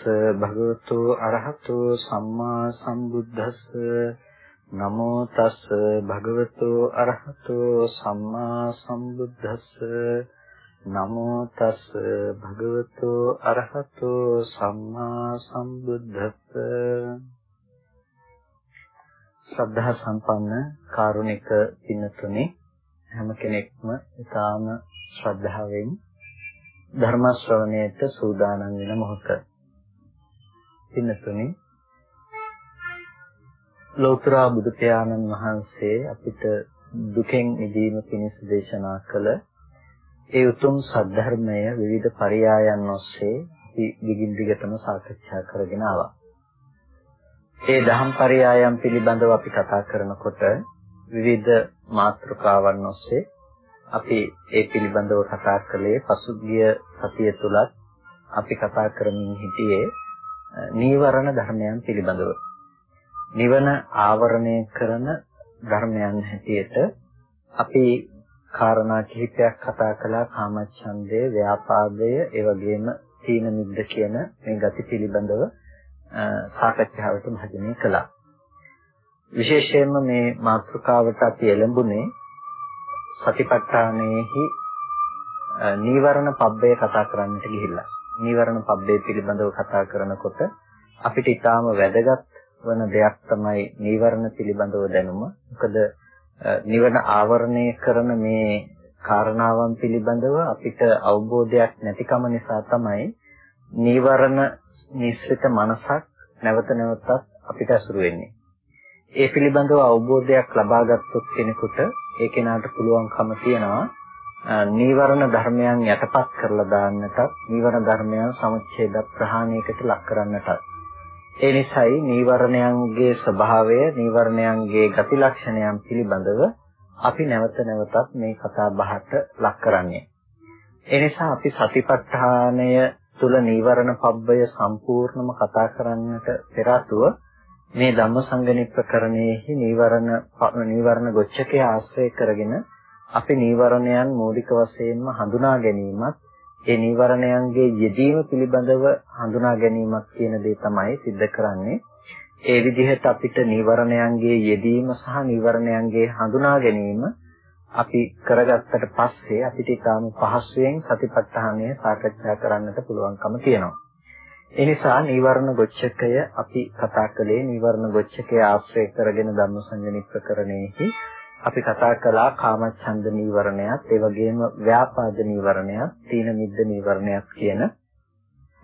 තස් භගවතු අරහතු සම්මා සම්බුද්දස්ස. නමෝ තස් භගවතු අරහතු සම්මා සම්බුද්දස්ස. නමෝ තස් භගවතු අරහතු සම්මා සම්බුද්දස්ස. ශ්‍රද්ධා සම්පන්න කාරුණික පින්තුනේ හැම කෙනෙක්ම ඊටාම ශ්‍රද්ධාවෙන් ධර්ම ශ්‍රවණයට සූදානම් වෙන මොහොත. පින්තුනේ ලෝතර බුදු පියාණන් වහන්සේ අපිට දුකෙන් මිදීම පිණිස දේශනා කළ ඒ උතුම් සද්ධර්මය විවිධ පරයයන් ඔස්සේ අපි දිගින් දිගටම සාකච්ඡා කරගෙන ආවා. ඒ දහම් පරයයන් පිළිබඳව අපි කතා කරනකොට විවිධ මාතෘකාවන් ඔස්සේ අපි ඒ පිළිබඳව කතා කළේ පසුගිය සතිය තුලත් අපි කතා කරමින් හිටියේ නීවරණ ධර්මයන් පිළිබඳව. නිවන ආවරණය කරන ධර්මයන් හැටියට අපි කාරණා කිහිපයක් කතා කළා කාමච්ඡන්දය, ව්‍යාපාදය, ඒ වගේම තීන මිද්ද කියන මේ ගති පිළිබඳව සාකච්ඡාවට භාජනය කළා. විශේෂයෙන්ම මේ මාතෘකාවට අපි එළඹුණේ සතිපට්ඨානයේහි නීවරණ පබ්බය කතා කරන්නට ගිහිල්ලා. නීවරණ පබ්බය පිළිබඳව කතා කරනකොට අපිට ඊටාම වැදගත් වන දෙයක් තමයි නීවරණ පිළිබඳව දැනුම. මොකද නිවන ආවරණය කරන මේ කාරණාවන් පිළිබඳව අපිට අවබෝධයක් නැතිකම නිසා තමයි නීවරණ නිස්සිත මනසක් නැවත නැවතත් අපිට අසුරු වෙන්නේ. ඒ පිළිබඳව අවබෝධයක් ලබාගත්තොත් කෙනෙකුට ඒ කෙනාට පුළුවන්කම තියනවා නීවරණ ධර්මයන් යටපත් කරලා දාන්නටත් නීවරණ ධර්මයන් සමුච්ඡේද ප්‍රහාණයකට ලක් කරන්නටත්. ඒ නිසායි නීවරණයන්ගේ ස්වභාවය නීවරණයන්ගේ ගති ලක්ෂණයන් පිළිබඳව අපි නැවත නැවතත් මේ කතා බහට ලක් කරන්නේ. ඒ නිසා අපි සතිපට්ඨානය තුල නීවරණ පබ්බය සම්පූර්ණම කතා කරන්නට පෙර මේ ධම්මසංගණි ප්‍රකරණයෙහි නීවරණ නීවරණ ගොච්ඡකේ ආශ්‍රය කරගෙන අපි නීවරණයන් මූලික වශයෙන්ම හඳුනා ගැනීමත් ඒ නීවරණයන්ගේ යෙදීම පිළිබඳව හඳුනා ගැනීමත් කියන දේ තමයි सिद्ध කරන්නේ. ඒ විදිහට අපිට නීවරණයන්ගේ යෙදීම සහ නීවරණයන්ගේ හඳුනා ගැනීම අපි කරගත්තට පස්සේ අපිට ඊටාම පහසුවෙන් සතිපට්ඨානය සාකච්ඡා කරන්නට පුළුවන්කම තියෙනවා. ඒ නිසා නීවරණ ගොච්ඡකය අපි කතා කළේ නීවරණ ගොච්ඡකය ආශ්‍රය කරගෙන ධම්මසංගණි ප්‍රකරණයෙහි අපි කතා කළා කාමච්ඡන්ද නීවරණයත් ඒ වගේම ව්‍යාපාද නීවරණයත් තීන මිද්ද නීවරණයත් කියන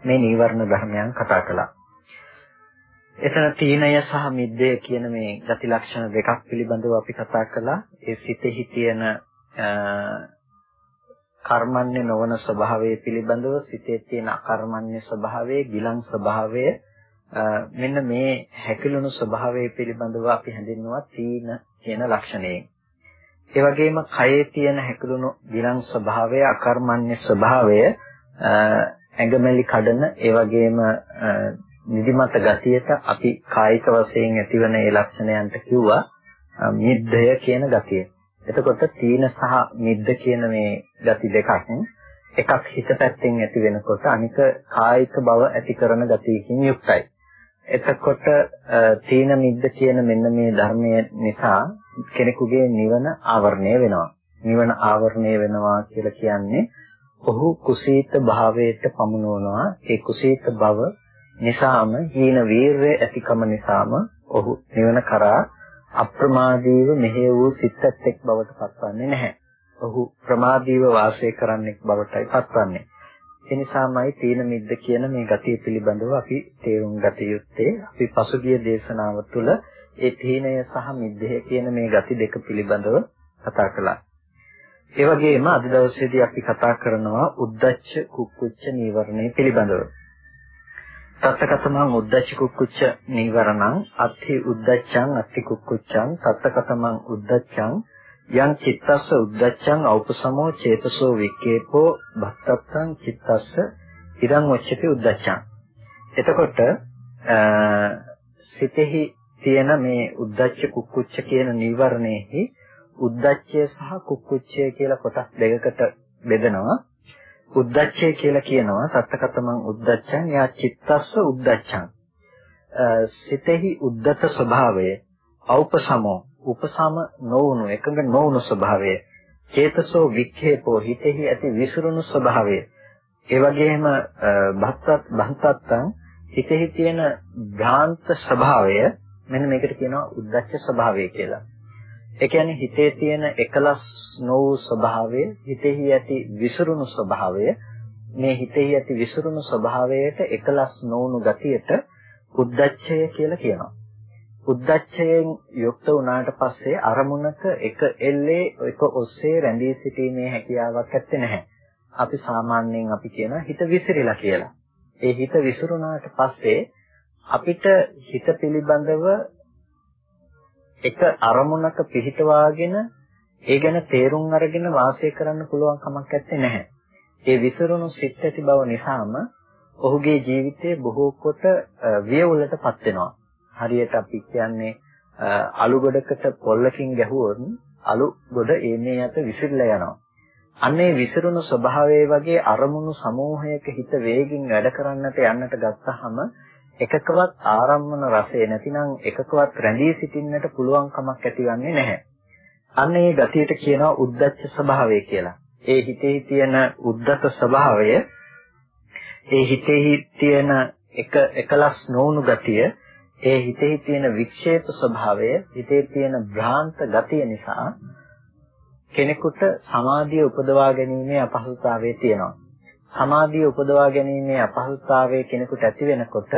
මේ නීවරණ ධර්මයන් කතා කළා. එතන තීනය සහ මිද්දය කියන මේ ගති ලක්ෂණ දෙකක් පිළිබඳව අපි කතා කළා. ඒ සිතෙහි තියෙන කර්මන්නේ නොවන ස්වභාවය පිළිබඳව සිතේ තියෙන අකර්මන්නේ ස්වභාවය, ගිලන් ස්වභාවය මෙන්න මේ හැකිලුණු ස්වභාවය පිළිබඳව අපි හඳුන්වනවා තීන කියන ලක්ෂණයෙන්. ඒ වගේම කයේ තියෙන හැකිලුණු ගිලන් ස්වභාවය, අකර්මන්නේ ස්වභාවය ඇඟමැලි කඩන ඒ වගේම නිදිමත ගතියට අපි කායික වශයෙන් ඇතිවන ඒ ලක්ෂණයන්ට කිව්වා මිද්දය කියන ගතිය. එතකොට තීන සහ මිද්ද කියන මේ ගති දෙකක් එකක් හිත පැත්තෙන් ඇති වෙනකොට අනික කායික බව ඇති කරන ගතියකින් යුක්තයි. එතකොට තීන මිද්ද කියන මෙන්න මේ ධර්මය නිසා කෙනෙකුගේ නිවන ආවරණය වෙනවා. නිවන ආවරණය වෙනවා කියලා කියන්නේ ඔහු කුසීත භාවයට පමුණවනවා. ඒ කුසීත බව නිසාම හීන වීරය ඇතිකම නිසාම ඔහු නිවන කරා අප්‍රමාදීව මෙහෙය වූ සිතත් එක් බවට පත්වන්නේ නැහැ. ඔහු ප්‍රමාදීව වාසය කරන්නෙක් බවටයි පත්වන්නේ. ඒ නිසාමයි තීන මිද්ද කියන මේ ගතිය පිළිබඳව අපි තේරුම් ගත යුත්තේ. අපි පසුගිය දේශනාව තුළ ඒ තීනය සහ මිද්දය කියන මේ ගති දෙක පිළිබඳව කතා කළා. ඒ වගේම අද දවසේදී අපි කතා කරනවා උද්දච්ච කුක්කුච්ච නීවරණය පිළිබඳව. තත්තකතමං උද්දච්ච කුක්කුච්ච නීවරණං අත්ථි උද්දච්චං අත්ථි කුක්කුච්චං තත්තකතමං උද්දච්චං යං චිත්තස්ස උද්දච්චං ඖපසමෝ චේතසෝ වික්කේපෝ භක්තත්තං චිත්තස්ස ඉදං වච්චති උද්දච්චං එතකොට සිතෙහි තියෙන මේ උද්දච්ච කුක්කුච්ච කියන නීවරණයෙහි උද්දච්චය සහ කුක්කුච්චය කියලා කොටස් දෙකකට බෙදනවා. උද්දච්චය කියලා කියනවා සත්තකතමං උද්දච්චං යා චිත්තස්ස උද්දච්චං සිතෙහි උද්දත ස්වභාවය ඖපසමෝ උපසම නොවුණු එකඟ නොවුණු ස්වභාවය චේතසෝ වික්ඛේපෝ හිතෙහි ඇති විසිරුණු ස්වභාවය ඒ වගේම භත්තත් භන්තත්තං හිතෙහි තියෙන භ්‍රාන්ත ස්වභාවය මෙන්න මේකට කියනවා උද්දච්ච ස්වභාවය කියලා. ඒ කියන්නේ හිතේ තියෙන එකලස් නොවු ස්වභාවය, හිතෙහි ඇති විසිරුණු ස්වභාවය, මේ හිතෙහි ඇති විසිරුණු ස්වභාවයට එකලස් නොවුණු ගතියට උද්දච්චය කියලා කියනවා. උද්දච්චයෙන් යුක්ත වුණාට පස්සේ අරමුණක එක එල්ලේ එක ඔස්සේ රැඳී සිටීමේ හැකියාවක් ඇත්තේ නැහැ. අපි සාමාන්‍යයෙන් අපි කියන හිත විසිරිලා කියලා. ඒ හිත විසිරුණාට පස්සේ අපිට හිත පිළිබඳව එක අරමුණක පිහිටවාගෙන ඒ ගැන තේරුම් අරගෙන වාසය කරන්න පුළුවන් කමක් නැත්තේ නැහැ. ඒ විසිරුණු සිත් ඇති බව නිසාම ඔහුගේ ජීවිතයේ බොහෝ කොට වියවුලටපත් වෙනවා. හරියට අපි කියන්නේ අලු ගොඩකට පොල්ලකින් ගැහුවොත් අලු ගොඩ එන්නේ යට විසිරලා යනවා. අන්නේ විසිරුණු ස්වභාවයේ වගේ අරමුණු සමූහයක හිත වේගින් වැඩ කරන්නට යන්නට ගත්තහම එකකවත් ආරම්මන රසය නැතිනම් එකකවත් රැඳී සිටින්නට පුළුවන් කමක් ඇතිවන්නේ නැහැ. අන්න ඒ ගතියට කියනවා උද්දච්ච ස්වභාවය කියලා. ඒ හිතේ තියෙන උද්දත ස්වභාවය ඒ හිතෙහි තියෙන එක එකලස් නොවුණු ගතිය ඒ හිතෙහි තියෙන වික්ෂේප ස්වභාවය හිතේ තියෙන භ්‍රාන්ත ගතිය නිසා කෙනෙකුට සමාධිය උපදවා ගැනීමේ අපහසුතාවය තියෙනවා. සමාධිය උපදවා ගැනීමේ අපහසුතාවය කෙනෙකුට ඇති වෙනකොට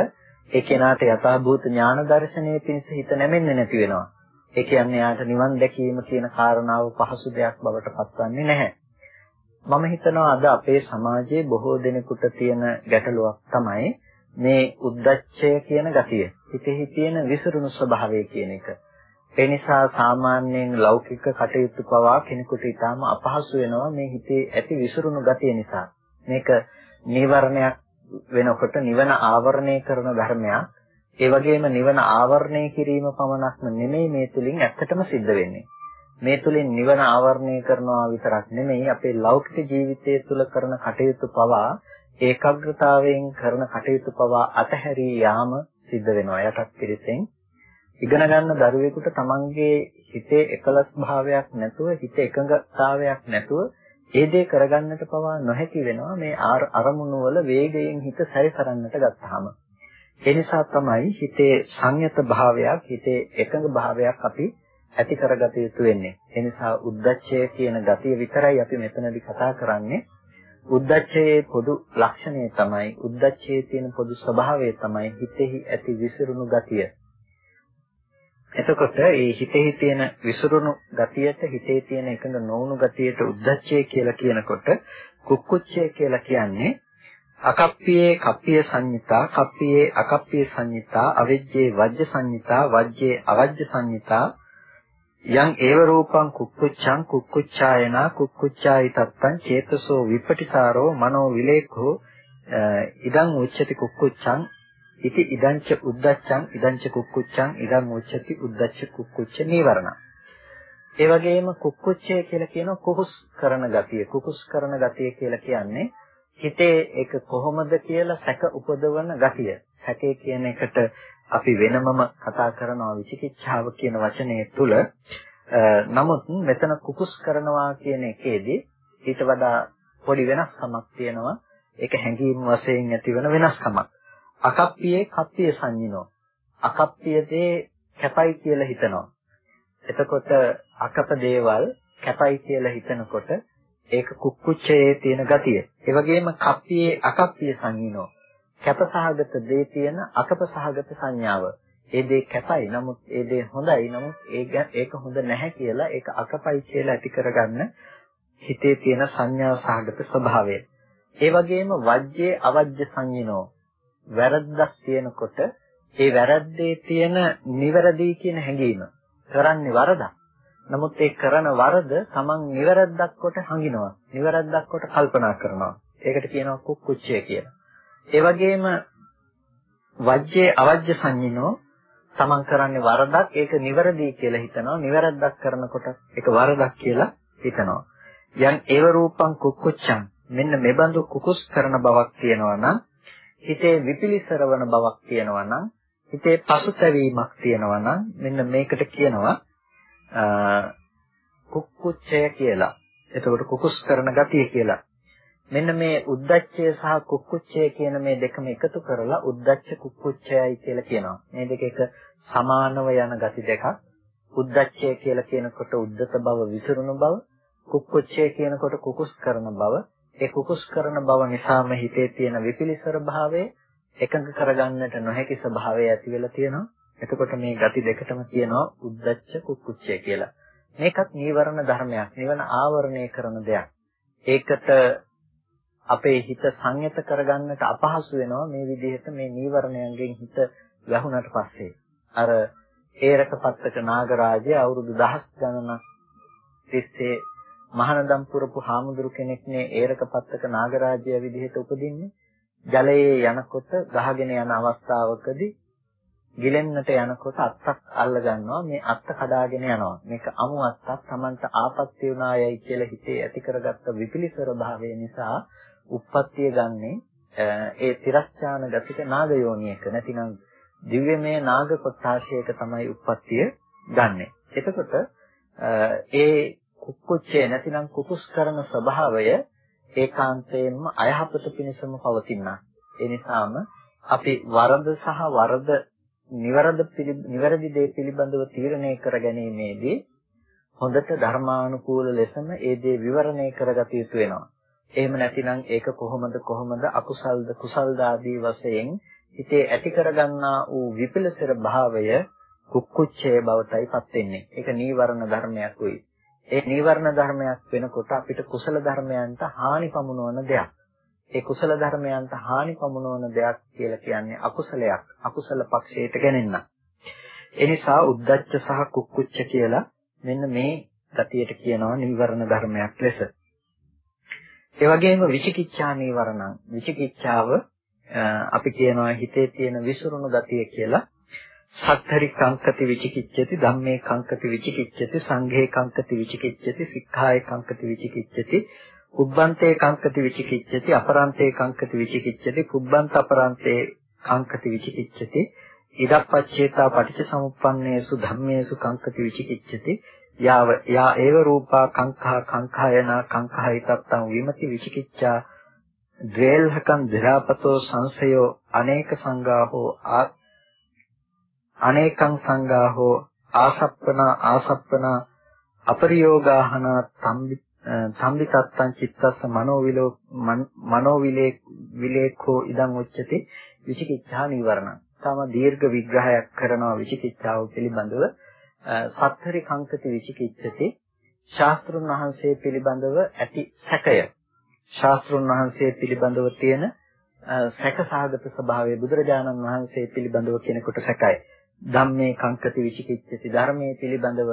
ඒ කෙනාට යථාභූත ඥාන දර්ශනයේ පිණිස හිත නැමෙන්නේ නැති වෙනවා. ඒ කියන්නේ යාට නිවන් දැකීම කියන කාරණාව පහසු දෙයක් බවට පත්වන්නේ නැහැ. මම හිතනවා අද අපේ සමාජයේ බොහෝ දෙනෙකුට තියෙන ගැටලුවක් තමයි මේ උද්දච්චය කියන ගතිය. හිතෙහි තියෙන විසිරුණු ස්වභාවය කියන එක. ඒ නිසා සාමාන්‍යයෙන් ලෞකික කටයුතු පවා කෙනෙකුට ඊටාම අපහසු වෙනවා මේ හිතේ ඇති විසිරුණු ගතිය නිසා. මේක නීවරණයක් වෙනකොට නිවන ආවරණය කරන ධර්මයක්. ඒ වගේම නිවන ආවරණය කිරීම පමණක්ම නෙමෙයි මේ තුලින් ඇත්තටම සිද්ධ වෙන්නේ. මේ තුලින් නිවන ආවරණය කරනවා විතරක් නෙමෙයි අපේ ලෞකික ජීවිතය තුළ කරන කටයුතු පවා ඒකාග්‍රතාවයෙන් කරන කටයුතු පවා අතහැරී යාම සිද්ධ වෙනවා යටත් පිරිසෙන්. ඉගෙන ගන්න දරුවෙකුට තමන්ගේ හිතේ එකලස් භාවයක් නැතුව හිත එකඟතාවයක් නැතුව ඒ දේ කරගන්නට පවා නොහැකි වෙනවා මේ අරමුණු වල වේගයෙන් හිත සැරිසරන්නට ගත්තාම. ඒ නිසා තමයි හිතේ සංයත භාවයක්, හිතේ එකඟ භාවයක් අපි ඇති කරගත යුතු වෙන්නේ. ඒ නිසා උද්දච්චය කියන ගතිය විතරයි අපි මෙතනදී කතා කරන්නේ. උද්දච්චයේ පොදු ලක්ෂණය තමයි උද්දච්චයේ තියෙන පොදු ස්වභාවය තමයි හිතෙහි ඇති විසිරුණු ගතිය. එතකොට මේ හිතෙහි තියෙන විසිරුණු ගතියට හිතේ තියෙන එකඟ නොවුණු ගතියට උද්දච්චය කියලා කියනකොට කුක්කුච්චය කියලා කියන්නේ අකප්පියේ කප්පිය සංඤිතා කප්පියේ අකප්පිය සංඤිතා අවිජ්ජේ වජ්ජ සංඤිතා වජ්ජේ අවජ්ජ සංඤිතා යං ඒව රූපං කුක්කුච්ඡං කුක්කුච්ඡායනා කුක්කුච්ඡායි තත්තං චේතසෝ විපටිසාරෝ මනෝ විලේඛෝ ඉදං උච්චති කුක්කුච්ඡං ඉති ඉදංච උද්දච්චං ඉදංච කුක්කුච්චං ඉදං උච්චති උද්දච්ච කුක්කුච්ච නීවරණ. ඒ වගේම කුක්කුච්චය කියලා කියන කුකුස් කරන ගතිය. කුකුස් කරන ගතිය කියලා කියන්නේ හිතේ ඒක කොහොමද කියලා සැක උපදවන ගතිය. සැකේ කියන එකට අපි වෙනමම කතා කරනවා විචිකිච්ඡාව කියන වචනේ තුල. නමුත් මෙතන කුකුස් කරනවා කියන එකේදී ඊට වඩා පොඩි වෙනස්කමක් තියෙනවා. ඒක හැඟීම් වශයෙන් ඇතිවන වෙනස්කමක්. අකප්පියේ කප්පිය සංඤිනෝ. අකප්පිය දේ කැපයි කියලා හිතනවා. එතකොට අකප දේවල් කැපයි කියලා හිතනකොට ඒක කුක්කුච්චයේ තියෙන ගතිය. ඒ වගේම කප්පියේ අකප්පිය සංඤිනෝ. කැපසහගත දේ තියෙන අකප සහගත සංඥාව. ඒ දේ කැපයි නමුත් ඒ දේ හොඳයි නමුත් ඒක හොඳ නැහැ කියලා ඒක අකපයි කියලා ඇති කරගන්න හිතේ තියෙන සංඥා සහගත ස්වභාවය. ඒ වගේම වජ්ජේ අවජ්ජ සංඤිනෝ වැරද්දක් තියෙනකොට ඒ වැරද්දේ තියෙන නිවැරදි කියන හැඟීම කරන්නේ වරදක්. නමුත් ඒ කරන වරද Taman නිවැරද්දක් කොට හංගිනවා. නිවැරද්දක් කොට කල්පනා කරනවා. ඒකට කියනවා කුක්කුච්චය කියලා. ඒ වගේම වජ්ජේ අවජ්ජ සංඤිනෝ Taman කරන්නේ වරදක් ඒක නිවැරදි කියලා හිතනවා. නිවැරද්දක් කරනකොට ඒක වරදක් කියලා හිතනවා. යන් ඒව රූපං කුක්කුච්චං මෙන්න මෙබඳු කුකුස් කරන බවක් තියෙනවා නම් හිතේ විපිලිසර වන බවක් තියෙනවා නම් හිතේ පසුතැවීමක් තියෙනවා නම් මෙන්න මේකට කියනවා කුක්කුච්චය කියලා. එතකොට කුකුස් කරන ගතිය කියලා. මෙන්න මේ උද්දච්චය සහ කුක්කුච්චය කියන මේ දෙකම එකතු කරලා උද්දච්ච කුක්කුච්චයයි කියලා කියනවා. මේ දෙක එක සමානව යන ගති දෙකක්. උද්දච්චය කියලා කියනකොට උද්දත බව විසිරුණු බව, කුක්කුච්චය කියනකොට කුකුස් කරන බව. ඒ කුකුස් කරන බව නිසාම හිතේ තියෙන විපිලිසර භාවය එකඟ කරගන්නට නොහැකි ස්වභාවය ඇති වෙලා තියෙනවා. එතකොට මේ ගති දෙකටම කියනවා උද්දච්ච කුක්කුච්චය කියලා. මේකත් නීවරණ ධර්මයක්. නිවන ආවරණය කරන දෙයක්. ඒකට අපේ හිත සංයත කරගන්නට අපහසු වෙනවා මේ විදිහට මේ නීවරණයන්ගෙන් හිත වැහුණට පස්සේ. අර ඒරකපත්තක නාගරාජය අවුරුදු දහස් ගණනක් තිස්සේ මහානදම් පුරපු හාමුදුරු කෙනෙක්නේ ඒරකපත්තක නාගරාජය විදිහට උපදින්නේ. ජලයේ යනකොට ගහගෙන යන අවස්ථාවකදී ගිලෙන්නට යනකොට අත්තක් අල්ල ගන්නවා මේ අත්ත කඩාගෙන යනවා මේක අමු අත්තක් Tamanට ආපත්‍ය වුණායයි කියලා හිතේ ඇති කරගත්ත විපිලිසර භාවය නිසා උප්පත්තිය ගන්නේ ඒ තිරස්චාන ගතික නාග යෝනියක නැතිනම් දිව්‍යමය නාග කොටාශයක තමයි උප්පත්තිය ගන්නෙ. එතකොට ඒ කුක්කුච්චේ නැතිනම් කුකුස් කරන ස්වභාවය ඒකාන්තයෙන්ම අයහපත පිණිසම පවතිනා. ඒ නිසාම අපි වරද සහ වරද නිවැරදි නිවැරදි දේ පිළිබඳව තීරණය කර ගැනීමේදී හොඳට ධර්මානුකූල ලෙසම ඒ දේ විවරණය කරගත යුතු වෙනවා. එහෙම නැතිනම් ඒක කොහොමද කොහොමද අකුසල්ද කුසල්ද ආදී වශයෙන් හිතේ ඇති කරගන්නා වූ විපිලසර භාවය කුක්කුච්චය බවටයිපත් වෙන්නේ. ඒක නීවරණ ධර්මයක් වෙයි. ඒ නීවරණ ධර්මයක් වෙනකොට අපිට කුසල ධර්මයන්ට හානි පමුණවන දෙයක්. ඒ කුසල ධර්මයන්ට හානි පමුණවන දෙයක් කියලා කියන්නේ අකුසලයක්. අකුසල පක්ෂයට ගැනෙන්න. ඒ නිසා උද්දච්ච සහ කුක්කුච්ච කියලා මෙන්න මේ ගතියට කියනවා නීවරණ ධර්මයක් ලෙස. ඒ වගේම විචිකිච්ඡා නීවරණං විචිකිච්ඡාව අපි කියනවා හිතේ තියෙන විසිරුණු ගතිය කියලා සත්තරි කංකති විචිකිච්ඡති ධම්මේ කංකති විචිකිච්ඡති සංඝේ කංකති විචිකිච්ඡති සික්ඛායේ කංකති විචිකිච්ඡති උබ්බන්තේ කංකති විචිකිච්ඡති අපරන්තේ කංකති විචිකිච්ඡති කුබ්බන්ත අපරන්තේ කංකති විචිකිච්ඡති ඉදප්පච්චේතා පටිච්චසමුප්පන්නේසු ධම්මේසු කංකති විචිකිච්ඡති යාව යා ඒව රූපා කංඛා කංඛායනා කංඛායිතත්තං විමති විචිකිච්ඡා ද්වේල්හකං ධිරාපතෝ සංසයෝ අනේක සංගාහෝ අනේකං සංගාහෝ ආසප්පනා ආසප්පනා අපරියෝගාහන තම්බිතත්තං චිත්තස්ස මනෝවිලෝ මනෝවිලේ විලේඛෝ ඉදං උච්චති විචිකිච්ඡා නිවරණ. තම දීර්ඝ විග්‍රහයක් කරනවා විචිකිච්ඡාව පිළිබඳව සත්තරි කංකති විචිකිච්ඡති ශාස්ත්‍රුන් වහන්සේ පිළිබඳව ඇති සැකය ශාස්ත්‍රුන් වහන්සේ පිළිබඳව තියෙන සැකසහගත ස්වභාවය බුදුරජාණන් වහන්සේ පිළිබඳව කෙනෙකුට සැකයි. ධම්මේ කංකති විචිකිච්ඡති ධර්මයේ පිළිබඳව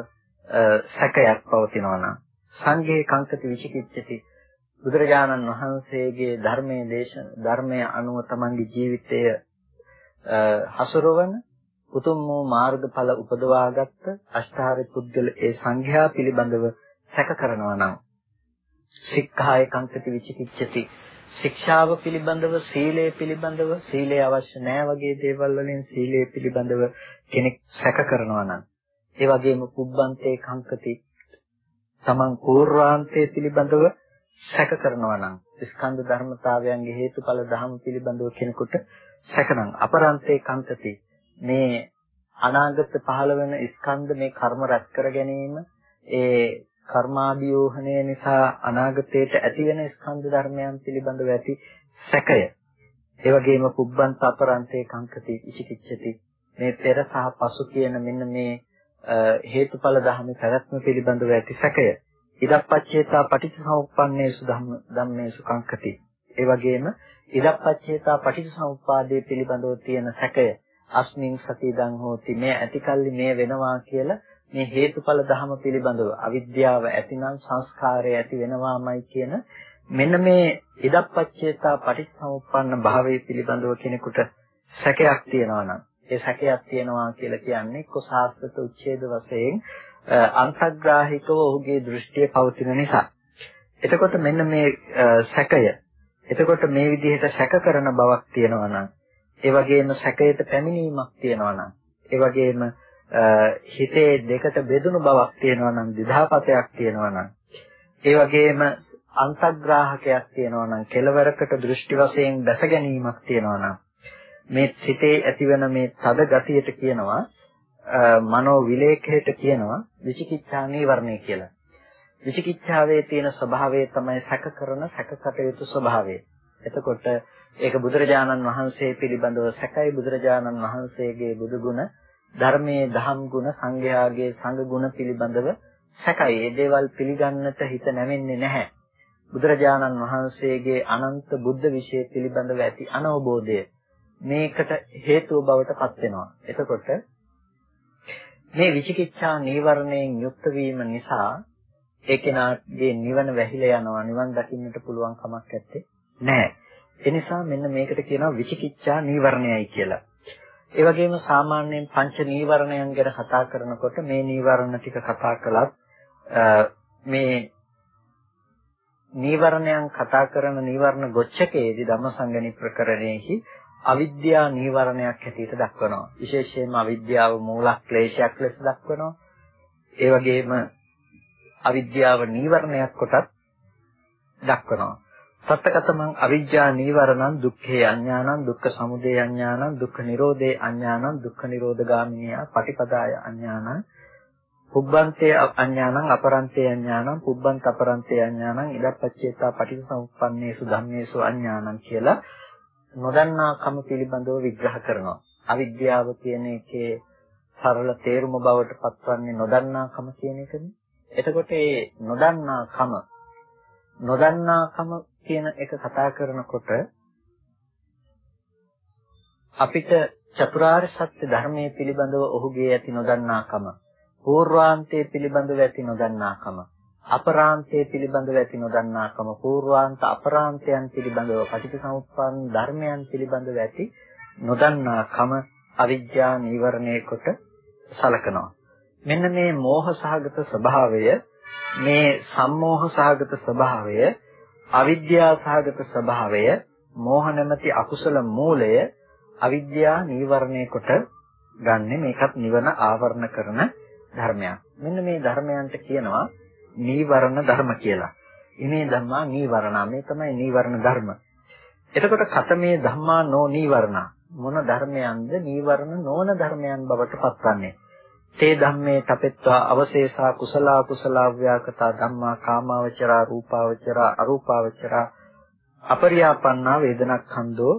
සැකයක් පවතිනවා නම් සංඝේ කංකති විචිකිච්ඡති. බුදුරජාණන් වහන්සේගේ ධර්මයේ දේශ ධර්මයේ අනුව තමන්ගේ ජීවිතය හසුරවන උතුම් වූ මාර්ගඵල උපදවාගත්ත අෂ්ටාරි පුද්ගල ඒ සංඝයා පිළිබඳව සැක කරනවා නම් සික්ඛාය කංකති විචිකිච්ඡති. ශික්ෂාව පිළිබඳව සීලය පිළිබඳව සීලය අවශ්‍ය නැහැ වගේ දේවල් වලින් සීලය පිළිබඳව කෙනෙක් සැක කරනවා නම් ඒ වගේම කුබ්බන්තේ කංකති තමන් පූර්වාන්තයේ පිළිබඳව සැක කරනවා නම් ස්කන්ධ ධර්මතාවයන්ගේ හේතුඵල ධර්ම පිළිබඳව කෙනෙකුට සැකනම් අපරන්තේ කංකති මේ අනාගත පහළ වෙන ස්කන්ධ මේ කර්ම රැස් කර ගැනීම ඒ කර්මාභියෝහණය නිසා අනාගතයට ඇති වෙන ස්කන්ධ ධර්මයන් පිළිබඳව ඇති සැකය. ඒ වගේම පුබ්බන්ත අපරන්තේ කංකති ඉචිකිච්ඡති මේ පෙර සහ පසු කියන මෙන්න මේ හේතුඵල ධර්ම පැවැත්ම පිළිබඳව ඇති සැකය. ඉදප්පච්චේතා පටිච්චසමුප්පන්නේසු ධම්මේසු කංකති. ඒ වගේම ඉදප්පච්චේතා පටිච්චසමුප්පාදයේ පිළිබඳව තියෙන සැකය. අස්මින් සතිදං හෝති මේ ඇතිකල්ලි මේ වෙනවා කියලා මේ හේතුඵල ධහම පිළිබඳව අවිද්‍යාව ඇතිනම් සංස්කාරය ඇති වෙනවාමයි කියන මෙන්න මේ ඉදප්පච්චේතා පටිච්චසමුප්පන්න භාවයේ පිළිබඳව කෙනෙකුට සැකයක් තියෙනවා නම් ඒ සැකයක් තියෙනවා කියලා කියන්නේ කොසාස්වත උච්ඡේද වශයෙන් අන්තග්‍රාහිකව ඔහුගේ දෘෂ්ටිය පවතින නිසා. එතකොට මෙන්න මේ සැකය. එතකොට මේ විදිහට සැක කරන බවක් තියෙනවා නම් ඒ වගේම සැකයට පැමිණීමක් තියෙනවා නම් ඒ වගේම හිතේ දෙකට බෙදුණු බවක් තියෙනවා නම් දිධාපතයක් තියෙනවා නම් ඒ වගේම අන්තග්‍රාහකයක් තියෙනවා නම් කෙලවරකට දෘෂ්ටි වශයෙන් දැස ගැනීමක් තියෙනවා නම් මේ සිතේ ඇතිවන මේ තද ගතියට කියනවා මනෝ විලේඛයට කියනවා විචිකිච්ඡා නීවරණය කියලා. විචිකිච්ඡාවේ තියෙන ස්වභාවය තමයි සැක කරන සැක කටයුතු ස්වභාවය. එතකොට ඒක බුදුරජාණන් වහන්සේ පිළිබඳව සැකයි බුදුරජාණන් වහන්සේගේ බුදු ගුණ ධර්මයේ දහම් ගුණ සංඝයාගේ සංඝ ගුණ පිළිබඳව සැකයි. මේ දේවල් පිළිගන්නට හිත නැවෙන්නේ නැහැ. බුදුරජාණන් වහන්සේගේ අනන්ත බුද්ධ විශ්ය පිළිබඳව ඇති අනවබෝධය මේකට හේතුව බවට පත් වෙනවා. එතකොට මේ විචිකිච්ඡා නීවරණයෙන් යුක්ත වීම නිසා ඒ කෙනාගේ නිවන වැහිලා යනවා නිවන් දකින්නට පුළුවන් කමක් නැත්තේ නෑ. ඒ නිසා මෙන්න මේකට කියනවා විචිකිච්ඡා නීවරණයයි කියලා. ඒ වගේම සාමාන්‍යයෙන් පංච නීවරණයන් ගැන කතා කරනකොට මේ නීවරණ ටික කතා කළත් මේ නීවරණයන් කතා කරන නීවරණ ගොච්ඡකයේදී ධම්මසංගණි ප්‍රකරණයෙහි අවිද්‍යා නීවරණයක් හැටියට දක්වනවා. විශේෂයෙන්ම අවිද්‍යාව මූල ක්ලේශයක් ලෙස දක්වනවා. ඒ වගේම අවිද්‍යාව නීවරණයක් කොටත් දක්වනවා. සත්තකතමං අවිජ්ජා නීවරණං දුක්ඛේ අඥානං දුක්ඛ සමුදය අඥානං දුක්ඛ නිරෝධේ අඥානං දුක්ඛ නිරෝධගාමිනිය පටිපදාය අඥානං පුබ්බන්තේ අඥානං අපරන්තේ අඥානං පුබ්බන්ත අපරන්තේ අඥානං ඉදප්පච්චේතා පටිච්චසමුප්පන්නේසු ධම්මේසු අඥානං කියලා නොදන්නාකම පිළිබඳව විග්‍රහ කරනවා. අවිද්‍යාව කියන එකේ සරල තේරුම බවට පත්වන්නේ නොදන්නාකම කියන එකනේ. එතකොට මේ නොදන්නාකම නොදන්නාකම කියන එක කතා කරනකොට අපිට චතුරාර්ය සත්‍ය ධර්මයේ පිළිබඳව ඔහුගේ ඇති නොදන්නාකම పూర్වාන්තයේ පිළිබඳව ඇති නොදන්නාකම අපරාන්තයේ පිළිබඳව ඇති නොදන්නාකම పూర్වාන්ත අපරාන්තයන් පිළිබඳව පටිච්චසමුප්පන්න ධර්මයන් පිළිබඳව ඇති නොදන්නාකම අවිජ්ජා නීවරණයේ කොට සලකනවා මෙන්න මේ මෝහ සහගත ස්වභාවය මේ සම්මෝහ සහගත ස්වභාවය අවිද්‍යා සහගත ස්වභාවය මෝහ නැමැති අකුසල මූලය අවිද්‍යා නීවරණය කොට ගන්නෙ මේකත් නිවන ආවරණ කරන ධර්මයක්. මෙන්න මේ ධර්මයන්ට කියනවා නීවරණ ධර්ම කියලා. ඉමේ ධම්මා නීවරණා මේ තමයි නීවරණ ධර්ම. එතකොට කතමේ ධම්මා නෝ නීවරණා මොන ධර්මයන්ද නීවරණ නොවන ධර්මයන් බවට පත්වන්නේ. තේ ධම්මේ තපෙත්වා අවශේෂා කුසලා කුසලා ව්‍යාකතා ධම්මා කාමාවචරා රූපාවචරා අරූපාවචරා අපරියාපන්නා වේදනක්ඛන්தோ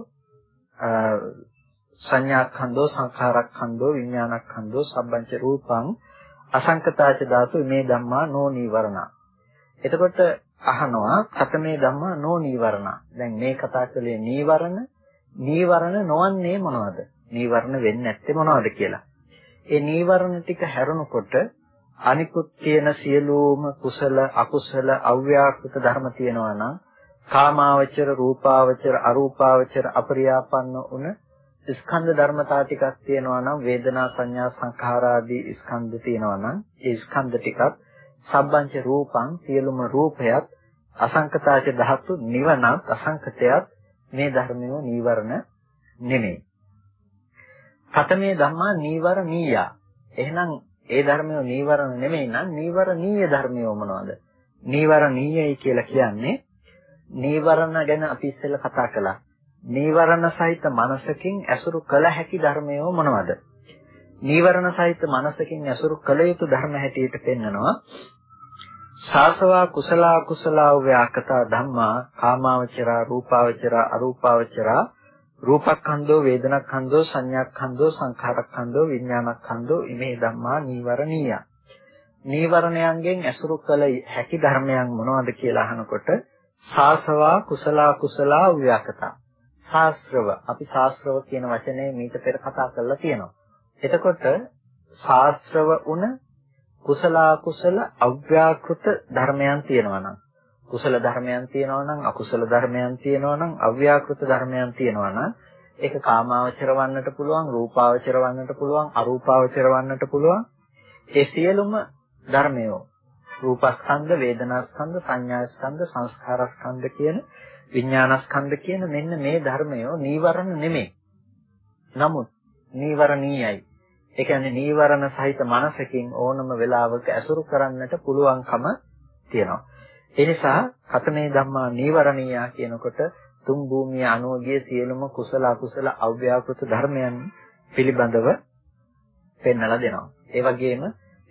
සංඥාක්ඛන්தோ සංඛාරක්ඛන්தோ විඥානක්ඛන්தோ සබ්බංච රූපං අසංකතාච ධාතු මේ ධම්මා නෝ නීවරණ. එතකොට අහනවා කතමේ ධම්මා නෝ නීවරණ. දැන් මේ කතා කළේ නීවරණ නීවරණ නොවන්නේ මොනවද? නීවරණ වෙන්නේ නැත්තේ මොනවද කියලා. ඒ නීවරණ ටික හැරුණකොට අනිකුත් තියෙන සියලුම කුසල අකුසල අව්‍යාකෘත ධර්ම තියෙනවා නම් කාමාවචර රූපාවචර අරූපාවචර අපරියාපන්න උන ස්කන්ධ ධර්මතා ටිකක් තියෙනවා නම් වේදනා සංඥා සංඛාර ආදී ස්කන්ධ තියෙනවා නම් ඒ ස්කන්ධ ටිකත් සබ්බංච රූපං සියලුම රූපයත් අසංකතාච ධාතු නිවනත් අසංකතයත් මේ ධර්මයෝ නීවරණ නෙමෙයි. කතමේ ධම්මා නීවරණීය. එහෙනම් ඒ ධර්මයෝ නීවරණ නෙමෙයි නම් නීවරණීය ධර්මයෝ මොනවද? නීවරණීයයි කියලා කියන්නේ නීවරණ ගැන අපි ඉස්සෙල්ලා කතා කළා. නීවරණ සහිත මනසකින් ඇසුරු කළ හැකි ධර්මය මොනවද? නීවරණ සහිත මනසකින් ඇසුරු කළ යුතු ධර්ම හැටියට පෙන්නනවා. සාසවා කුසල කුසලා ව්‍යාකත ධම්මා කාමාවචරා රූපාවචරා අරූපාවචරා රූපක්ඛන්தோ වේදනක්ඛන්தோ සංඥාක්ඛන්தෝ සංඛාරක්ඛන්தோ විඥානක්ඛන්தෝ ඉමේ ධම්මා නීවරණීය. නීවරණයන්ගෙන් ඇසුරු කළ හැකි ධර්මයන් මොනවද කියලා අහනකොට සාසවා කුසල කුසලා ව්‍යාකත. ශාස්ත්‍රව අපි ශාස්ත්‍රව කියන වචනේ මීට පෙර කතා කරලා තියෙනවා. එතකොට ශාස්ත්‍රව උන කුසල අකුසල අව්‍යාකෘත ධර්මයන් තියෙනවා නම් කුසල ධර්මයන් තියෙනවා නම් අකුසල ධර්මයන් තියෙනවා නම් අව්‍යාකෘත ධර්මයන් තියෙනවා නම් ඒක කාමාවචර වන්නට පුළුවන් රූපාවචර වන්නට පුළුවන් අරූපාවචර වන්නට පුළුවන් ඒ සියලුම ධර්මයෝ රූපස්කන්ධ, වේදනාස්කන්ධ, සංඥාස්කන්ධ, සංස්කාරස්කන්ධ කියන විඥානස්කන්ධ කියන මෙන්න මේ ධර්මයෝ නීවරණ නෙමෙයි. නමුත් නීවරණීයයි. ඒ කියන්නේ නීවරණ සහිත මනසකින් ඕනම වෙලාවක ඇසුරු කරන්නට පුළුවන්කම තියෙනවා. ඒ නිසා කතමේ ධම්මා නීවරණීයා කියනකොට තුන් භූමිය අනුවගිය සියලුම කුසල අකුසල අව්‍යාකෘත ධර්මයන් පිළිබඳව පෙන්වලා දෙනවා. ඒ වගේම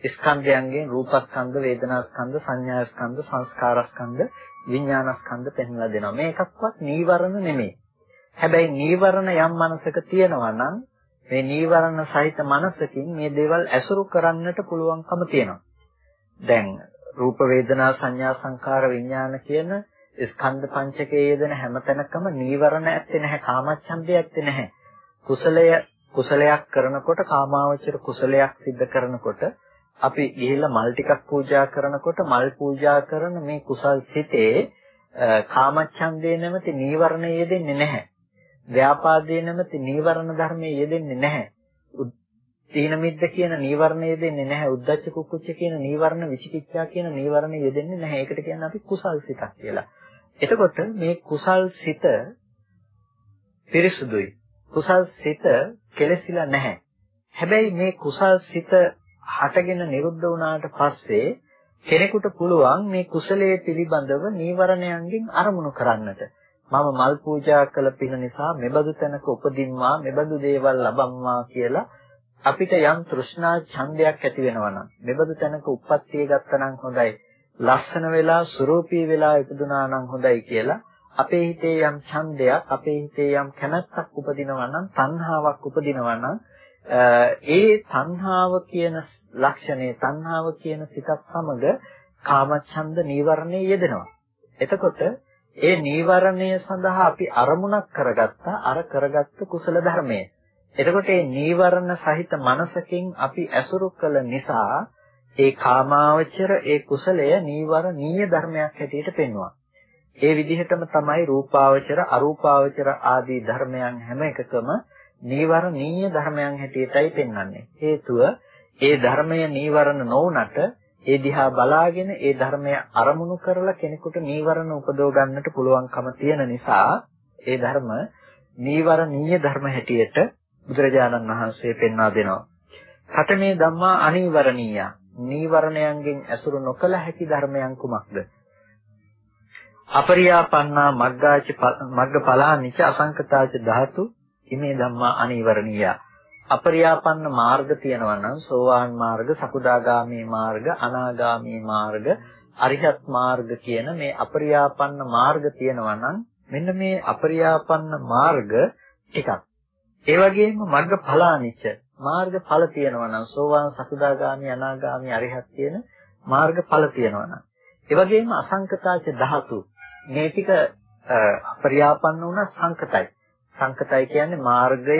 ස්කන්ධයන්ගෙන් රූපස්කන්ධ, වේදනාස්කන්ධ, සංඥාස්කන්ධ, සංස්කාරස්කන්ධ, විඥානස්කන්ධ පෙන්වලා දෙනවා. මේ එකක්වත් නීවරණ නෙමෙයි. හැබැයි නීවරණ යම් මනසක තියෙනවා නම් මේ නීවරණ සහිත මනසකින් මේ දේවල් ඇසුරු කරන්නට පුළුවන්කම තියෙනවා. දැන් රූප වේදනා සංඥා සංකාර විඥාන කියන ස්කන්ධ පංචකයේ යෙදෙන හැමතැනකම නීවරණ ඇත්තේ නැහැ කාමච්ඡන්දය ඇත්තේ නැහැ කුසලය කුසලයක් කරනකොට කාමාවචර කුසලයක් සිද්ධ කරනකොට අපි ගිහිල්ලා මල් ටිකක් පූජා කරනකොට මල් පූජා කරන මේ කුසල් සිතේ කාමච්ඡන්දේ නැමැති නීවරණය යෙදෙන්නේ නැහැ ව්‍යාපාදේ නැමැති නීවරණ ධර්මයේ යෙදෙන්නේ නැහැ තීන මිද්ද කියන නීවරණය යෙදෙන්නේ නැහැ. උද්ධච්ච කුක්කුච්ච කියන නීවරණ විචිකිච්ඡා කියන නීවරණ යෙදෙන්නේ නැහැ. ඒකට කියන්නේ අපි කුසල් සිතක් කියලා. එතකොට මේ කුසල් සිත පිරිසුදුයි. කුසල් සිත කෙලසිලා නැහැ. හැබැයි මේ කුසල් සිත හටගෙන නිරුද්ධ වුණාට පස්සේ කෙනෙකුට පුළුවන් මේ කුසලයේ පිළිබඳව නීවරණයන්ගෙන් අරමුණු කරන්නට. මම මල් පූජා කළ පින නිසා මෙබඳු තැනක උපදින්වා මෙබඳු දේවල් ලබම්වා කියලා අපිට යම් තෘෂ්ණා ඡන්දයක් ඇති වෙනවා නම් මෙබඳු තැනක උප්පත්තිය ගත්තා නම් හොඳයි ලස්සන වෙලා සුරූපී වෙලා ඉපදුනා නම් හොඳයි කියලා අපේ හිතේ යම් ඡන්දයක් අපේ හිතේ යම් කැමැත්තක් උපදිනවා නම් තණ්හාවක් උපදිනවා නම් ඒ තණ්හාව කියන ලක්ෂණය තණ්හාව කියන සිතත් සමග කාමච්ඡන්ද නීවරණය යෙදෙනවා එතකොට ඒ නීවරණය සඳහා අපි අරමුණක් කරගත්තා අර කරගත්තු කුසල ධර්මය එතකොට මේ නීවරණ සහිත මනසකින් අපි ඇසුරු කළ නිසා ඒ කාමාවචර ඒ කුසලය නීවරණීය ධර්මයක් හැටියට පෙන්වනවා. ඒ විදිහටම තමයි රූපාවචර අරූපාවචර ආදී ධර්මයන් හැම එකකම නීවරණීය ධර්මයන් හැටියටයි පෙන්වන්නේ. හේතුව ඒ ධර්මය නීවරණ නොවුනට ඒ දිහා බලාගෙන ඒ ධර්මය අරමුණු කරලා කෙනෙකුට නීවරණ උපදව ගන්නට පුළුවන්කම තියෙන නිසා ඒ ධර්ම නීවරණීය ධර්ම හැටියට බුදුරජාණන් වහන්සේ පෙන්වා දෙනවා. කතමේ ධම්මා අනීවරණීය. නීවරණයන්ගෙන් ඇසුරු නොකළ හැකි ධර්මයන් කුමක්ද? අපරියාපන්නා මග්ගාච මග්ගඵලානිච අසංකතාච ධාතු ඉමේ ධම්මා අනීවරණීය. අපරියාපන්න මාර්ග තියෙනවා නම් සෝවාන් මාර්ග, සකුදාගාමී මාර්ග, අනාගාමී මාර්ග, අරිහත් මාර්ග කියන මේ අපරියාපන්න මාර්ග තියෙනවා නම් මෙන්න මේ අපරියාපන්න මාර්ග ටිකක් ඒ වගේම මර්ග ඵලානිච්ච මාර්ග ඵල තියෙනවා නම් සෝවාන් සකුදාගාමි අනාගාමි අරිහත් කියන මාර්ග ඵල තියෙනවා නම්. ඒ වගේම අසංකතාච ධාතු මේ ටික පරියාපන්න වුණ සංකතයි. සංකතයි කියන්නේ මාර්ගය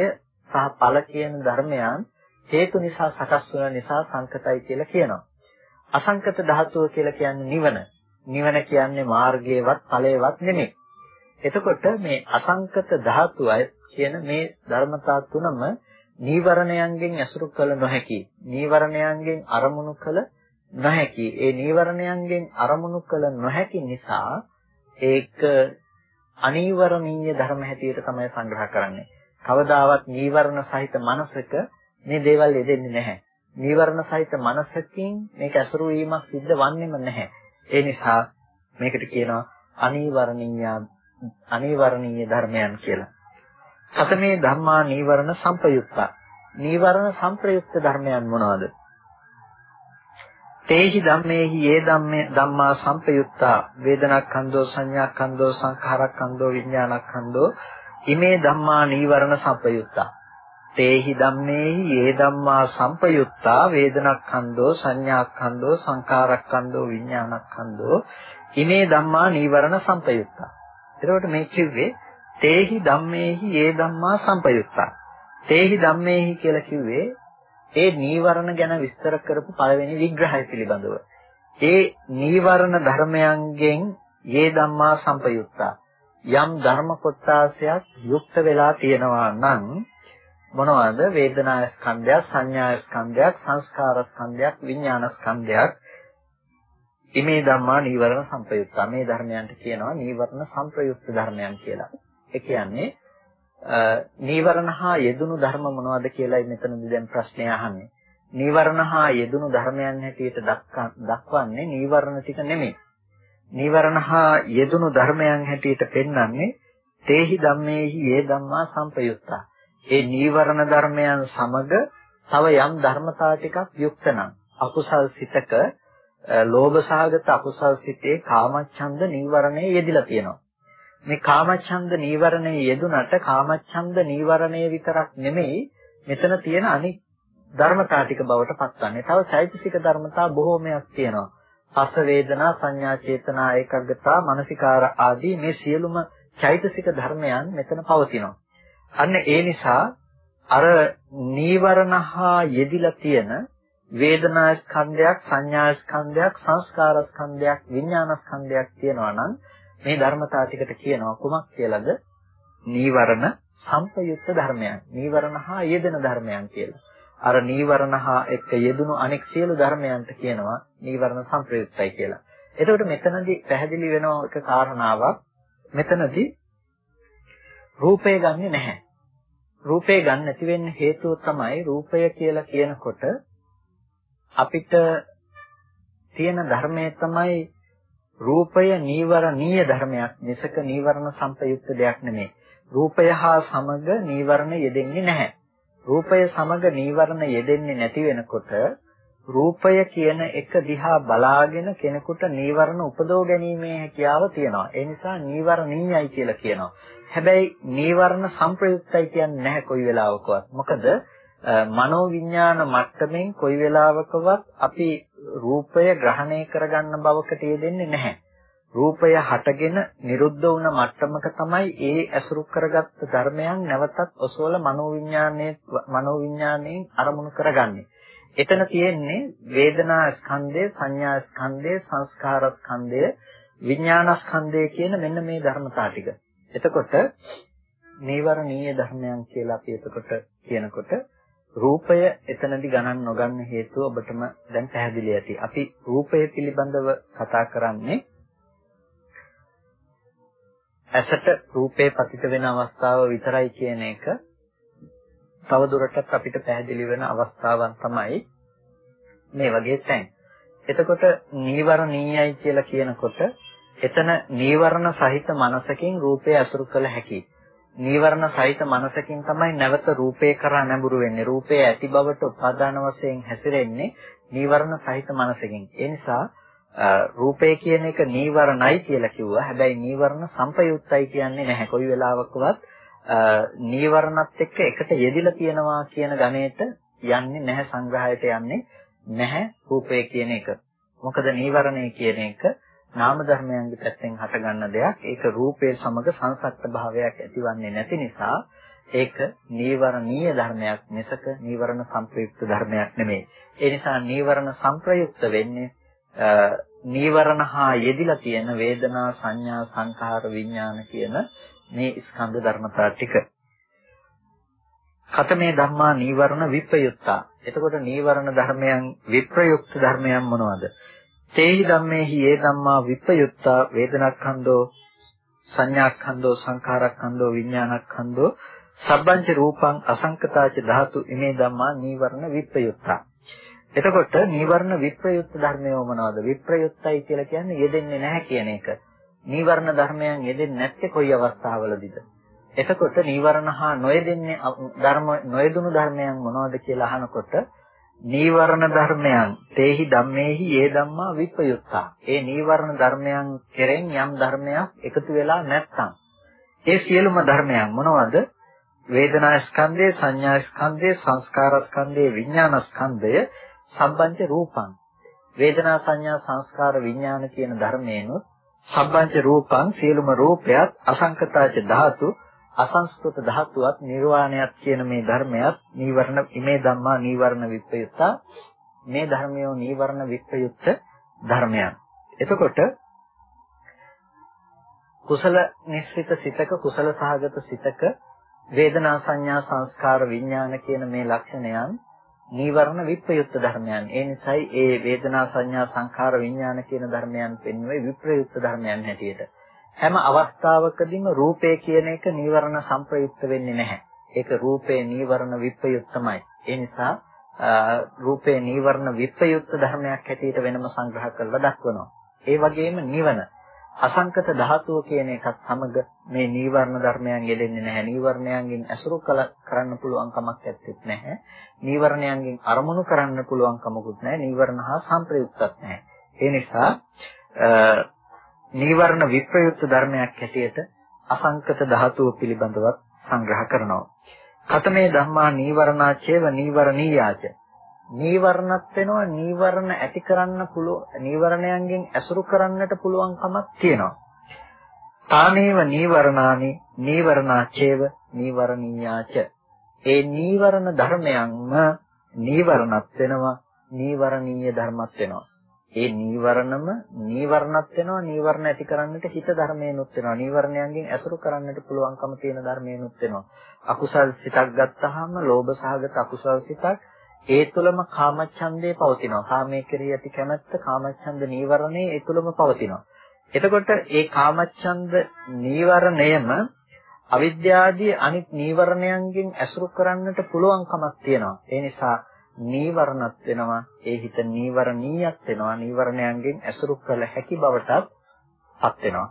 සහ ඵල කියන ධර්මයන් හේතු නිසා සකස් වන නිසා සංකතයි කියලා කියනවා අසංකත ධාතුව කියලා කියන්නේ නිවන නිවන කියන්නේ මාර්ගයේවත් ඵලයේවත් නෙමෙයි එතකොට මේ අසංකත ධාතුවයි කියන මේ ධර්මතා තුනම නීවරණයන්ගෙන් ඇසුරු කළ නොහැකි. නීවරණයන්ගෙන් අරමුණු කළ නොහැකි. ඒ නීවරණයන්ගෙන් අරමුණු කළ නොහැකි නිසා ඒක අනීවරණීය ධර්ම හැටියට තමයි සංග්‍රහ කරන්නේ. කවදාවත් නීවරණ සහිත මනසක මේ දේවල් යෙදෙන්නේ නැහැ. නීවරණ සහිත මනසකින් මේක ඇසුරු වීමක් සිද්ධ වන්නේම නැහැ. ඒ නිසා මේකට කියනවා අනීවරණීය අනීවරණීය ධර්මයන් කියලා. සතමේ ධම්මා නීවරණ සංපයුක්තා. නීවරණ සංප්‍රයුක්ත ධර්මයන් මොනවාද? තේහි ධම්මේහි යේ ධම්මේ ධම්මා සම්පයුත්තා වේදනක්ඛන්தோ සංඥාක්ඛන්தோ සංඛාරක්ඛන්தோ විඥානක්ඛන්தோ ඉමේ ධම්මා නීවරණ සම්පයුත්තා. තේහි ධම්මේහි යේ ධම්මා සම්පයුත්තා වේදනක්ඛන්தோ සංඥාක්ඛන්தோ සංඛාරක්ඛන්தோ විඥානක්ඛන්தோ ඉමේ ධම්මා නීවරණ සම්පයුත්තා. එතකොට මේ කිව්වේ තේහි ධම්මේහි යේ ධම්මා සම්පයුත්තා. තේහි ධම්මේහි කියලා කිව්වේ ඒ නීවරණ ගැන විස්තර කරපු පළවෙනි විග්‍රහය පිළිබඳව. ඒ නීවරණ ධර්මයන්ගෙන් ඒ ධම්මා සංපයුක්තා. යම් ධර්ම කොටාසයක් යුක්ත වෙලා තියෙනවා නම් මොනවද වේදනා ස්කන්ධයක් සංඥා ස්කන්ධයක් සංස්කාර ස්කන්ධයක් විඥාන ස්කන්ධයක් ඉමේ ධම්මා නීවරණ සංපයුක්තා. මේ ධර්මයන්ට කියනවා නීවරණ සංප්‍රයුක්ත ධර්මයන් කියලා. ඒ කියන්නේ නීවරණ හා යෙදුණු ධර්ම මොනවද කියලායි මෙතනදී දැන් ප්‍රශ්නය අහන්නේ. නීවරණ හා යෙදුණු ධර්මයන් හැටියට දක්වන්නේ නීවරණ ටික නෙමෙයි. නීවරණ හා යෙදුණු ධර්මයන් හැටියට පෙන්වන්නේ තේහි ධම්මේහි යේ ධම්මා සංපයුක්තා. ඒ නීවරණ ධර්මයන් සමග තව යම් ධර්මතා ටිකක් යුක්ත නම් අකුසල් සිතක ලෝභ සහගත අකුසල් සිතේ කාමච්ඡන්ද නීවරණයේ යෙදිලා තියෙනවා. මේ කාමච්ඡන්ද නීවරණයේ යෙදුනට කාමච්ඡන්ද නීවරණය විතරක් නෙමෙයි මෙතන තියෙන අනිත් ධර්මතා ටික බවට පත්වන්නේ. තව චෛතසික ධර්මතා බොහෝමයක් තියෙනවා. පස වේදනා සංඥා චේතනා ඒකග්ගතා මානසිකාර ආදී මේ සියලුම චෛතසික ධර්මයන් මෙතන පවතිනවා. අන්න ඒ නිසා අර නීවරණ හා යෙදිලා තියෙන වේදනා ස්කන්ධයක් සංඥා ස්කන්ධයක් සංස්කාර ස්කන්ධයක් විඥාන ස්කන්ධයක් තියෙනවා නම් මේ ධර්මතා ටිකට කියනවා කුමක් කියලාද නීවරණ සංපයුක්ත ධර්මයන් නීවරණ හා යෙදෙන ධර්මයන් කියලා අර නීවරණ හා එක්ක යෙදුණු අනෙක් සියලු ධර්මයන්ට කියනවා නීවරණ සංප්‍රයුක්තයි කියලා. එතකොට මෙතනදී පැහැදිලි වෙන එක කාරණාවක් මෙතනදී රූපය ගන්නෙ නැහැ. රූපය ගන්න නැති වෙන්න හේතුව තමයි රූපය කියලා කියනකොට අපිට තියෙන ධර්මය තමයි රූපය නීවරණීය ධර්මයක් මිසක නීවරණ සංපයුක්ත දෙයක් නෙමෙයි. රූපය හා සමග නීවරණ යෙදෙන්නේ නැහැ. රූපය සමග නීවරණ යෙදෙන්නේ නැති වෙනකොට රූපය කියන එක දිහා බලාගෙන කෙනෙකුට නීවරණ උපදව ගැනීමේ හැකියාව තියෙනවා. ඒ නිසා නීවරණීයයි කියලා කියනවා. හැබැයි නීවරණ සංප්‍රයුක්තයි කියන්නේ නැහැ කොයි වෙලාවකවත්. මොකද මනෝවිඤ්ඤාණ මට්ටමින් කොයි වෙලාවකවත් අපි රූපය ග්‍රහණය කරගන්න බවකට යෙදෙන්නේ නැහැ. රූපය හටගෙන නිරුද්ධ වුණ මට්ටමක තමයි ඒ ඇසුරු කරගත්ත ධර්මයන් නැවතත් ඔසවල මනෝවිඤ්ඤාණයේ මනෝවිඤ්ඤාණයෙන් අරමුණු කරගන්නේ. එතන තියෙන්නේ වේදනා ස්කන්ධය, සංඥා ස්කන්ධය, සංස්කාර ස්කන්ධය, විඥාන ස්කන්ධය කියන මෙන්න මේ ධර්මතා ටික. එතකොට නීවරණීය ධර්මයන් කියලා අපි එතකොට කියනකොට රූපය එතනදි ගණන් නොගන්න හේතුව ඔබටම දැන් පැහැදිලි ඇති. අපි රූපය පිළිබඳව කතා කරන්නේ ඇසට රූපේ පතිත වෙන අවස්ථාව විතරයි කියන එක තව දුරටත් අපිට පැහැදිලි වෙන අවස්ථාවන් තමයි මේ වගේ තැන්. එතකොට නීවරණීයයි කියලා කියනකොට එතන නීවරණ සහිත මනසකින් රූපය අසුරු කළ හැකියි. නීවරණ සහිත මනසකින් තමයි නැවත රූපේ කරා නැඹුරු වෙන්නේ. රූපය ඇති බවට උපාදාන වශයෙන් හැසිරෙන්නේ නීවරණ සහිත මනසකින්. ඒ නිසා රූපය කියන එක නීවරණයි කියලා කිව්වා. හැබැයි නීවරණ සංපයුක්තයි කියන්නේ නැහැ. කොයි වෙලාවකවත් නීවරණත් එක්ක එකට යෙදිලා තියෙනවා කියන ගණයට යන්නේ නැහැ සංග්‍රහයට යන්නේ නැහැ රූපය කියන එක. මොකද නීවරණය කියන එක නාම ධර්මයන්ගේ පැත්තෙන් හටගන්න දෙයක්. ඒක රූපයේ සමග සංසක්ත භාවයක් ඇතිවන්නේ නැති නිසා ඒක නීවරණීය ධර්මයක් මිසක නීවරණ සංප්‍රයුක්ත ධර්මයක් නෙමෙයි. ඒ නිසා නීවරණ සංප්‍රයුක්ත වෙන්නේ නීවරණ හා යෙදිලා තියෙන වේදනා සංඥා සංඛාර විඥාන කියන මේ ස්කන්ධ ධර්මතා ටික. කතමේ ධම්මා නීවරණ විප්‍රයුක්තා. එතකොට නීවරණ ධර්මයන් විප්‍රයුක්ත ධර්මයන් මොනවද? තේහි ධම්මේහි ඒ ධම්මා විප්‍රයුක්තා වේදනාඛණ්ඩෝ සංඥාඛණ්ඩෝ සංඛාරඛණ්ඩෝ විඥානඛණ්ඩෝ සබ්බංච රූපං අසංකතාච ධාතු ඉමේ ධම්මා නීවරණ විප්‍රයුක්තා. එතකොට නීවරණ විප්‍රයුක්ත ධර්මය මොනවද? විප්‍රයුක්තයි කියලා කියන්නේ යෙදෙන්නේ නැහැ කියන එක. නීවරණ ධර්මයන් යෙදෙන්නේ නැත්තේ කොයි අවස්ථාවවලදීද? එතකොට නීවරණ හා නොයෙදෙන්නේ ධර්ම නොයෙදුණු ධර්මයන් මොනවද කියලා අහනකොට නීවරණ ධර්මයන් තේහි ධම්මේහි ඒ ධම්මා විප්‍රයුක්තා. ඒ නීවරණ ධර්මයන් කෙරෙන් යම් ධර්මයක් එකතු වෙලා නැත්නම් ඒ සියලුම ධර්මයන් මොනවද? වේදනා ස්කන්ධය, සංඥා ස්කන්ධය, සංස්කාර ස්කන්ධය, විඥාන ස්කන්ධය සම්බන්ධ රූපං වේදනා සංඥා සංස්කාර විඥාන කියන ධර්මයන්ොත් සම්බන්ධ රූපං සියලුම රූපයත් අසංකතාච ධාතු අසංස්කෘත ධාතුවත් නිර්වාණයත් කියන මේ ධර්මයත් නීවරණ ඉමේ ධම්මා නීවරණ විප්‍රයුක්ත මේ ධර්මයෝ නීවරණ විප්‍රයුක්ත ධර්මයන් එතකොට කුසල නිස්සිත සිතක කුසල සහගත සිතක වේදනා සංඥා සංස්කාර විඥාන කියන මේ ලක්ෂණයන් නීවරණ විප්‍රයුක්ත ධර්මයන්. ඒ නිසායි ඒ වේදනා සංඥා සංඛාර විඥාන කියන ධර්මයන් පෙන්වන්නේ විප්‍රයුක්ත ධර්මයන් හැටියට. හැම අවස්ථාවකදීම රූපය කියන එක නීවරණ සංප්‍රයුක්ත වෙන්නේ නැහැ. ඒක රූපේ නීවරණ විප්‍රයුක්තමයි. ඒ නිසා රූපේ නීවරණ විප්‍රයුක්ත ධර්මයක් හැටියට වෙනම සංග්‍රහ කරලා දක්වනවා. ඒ වගේම නිවන අසංකත ධාතුව කියන එකත් සමග මේ නීවරණ ධර්මයන් යෙදෙන්නේ නැහැ. නීවරණයන්ගෙන් ඇසුරු කරන්න පුළුවන් කමක් නැත්තේ නැහැ. නීවරණයන්ගෙන් අරමුණු කරන්න පුළුවන් කමකුත් නැහැ. නීවරණ හා සංප්‍රයුක්තත් නැහැ. ඒ නිසා නීවරණ විප්‍රයුක්ත ධර්මයක් හැටියට අසංකත ධාතුව පිළිබඳව සංග්‍රහ කරනවා. කතමේ ධම්මා නීවරණා චේව නීවරණීයාච නීවරණත් වෙනවා නීවරණ ඇති කරන්න පුළුවන් නීවරණයන්ගෙන් ඇසුරු කරන්නට පුළුවන් කමක් තියෙනවා. තානේව නීවරණානි නීවරණාචේව නීවරණීයාච ඒ නීවරණ ධර්මයන්ම නීවරණත් වෙනවා නීවරණීය ධර්මත් වෙනවා. ඒ නීවරණම නීවරණත් වෙනවා නීවරණ ඇති කරන්නට හිත ධර්මයනුත් වෙනවා. නීවරණයන්ගෙන් ඇසුරු කරන්නට පුළුවන්කම තියෙන ධර්මයනුත් වෙනවා. අකුසල් සිතක් ගත්තාම ලෝභ සහගත අකුසල් සිතක් ඒ තුළම කාමච්ඡන්දේ පවතිනවා. කාමයේ කෙරෙහි ඇති කැමැත්ත කාමච්ඡන්ද නීවරණේ ඒ තුළම පවතිනවා. එතකොට ඒ කාමච්ඡන්ද නීවරණයම අවිද්‍යාදී අනිත් නීවරණයන්ගෙන් ඇසුරු කරන්නට පුළුවන්කමක් තියෙනවා. ඒ නිසා නීවරණත් වෙනවා. ඒ හිත නීවරණීයක් වෙනවා. නීවරණයන්ගෙන් ඇසුරු කළ හැකි බවටත් පත් වෙනවා.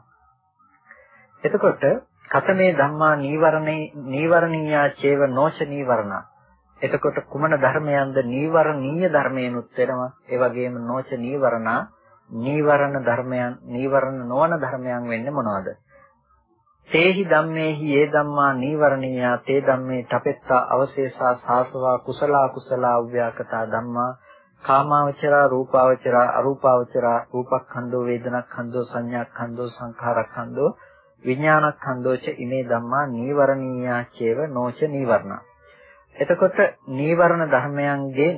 එතකොට කතමේ ධම්මා නීවරණේ නීවරණීයා චේව නොච නීවරණා එතකොට කුමන ධර්මයන්ද නීවරණීය ධර්මයනුත් වෙනවා ඒ වගේම නොච නීවරණා නීවරණ ධර්මයන් නීවරණ නොවන ධර්මයන් වෙන්නේ මොනවද තේහි ධම්මේහි යේ ධම්මා නීවරණීයා තේ ධම්මේ තපෙත්තා අවශේෂා සාසවා කුසලා කුසලා ව්‍යාකතා ධම්මා කාමාවචරා රූපාවචරා අරූපාවචරා රූපක්ඛන්தோ වේදනක්ඛන්தோ සංඥාක්ඛන්தோ සංඛාරක්ඛන්தோ විඥානක්ඛන්தோ ච ඉමේ ධම්මා නීවරණීයා චේව නොච නීවරණ. එතකොට නීවරණ ධර්මයන්ගේ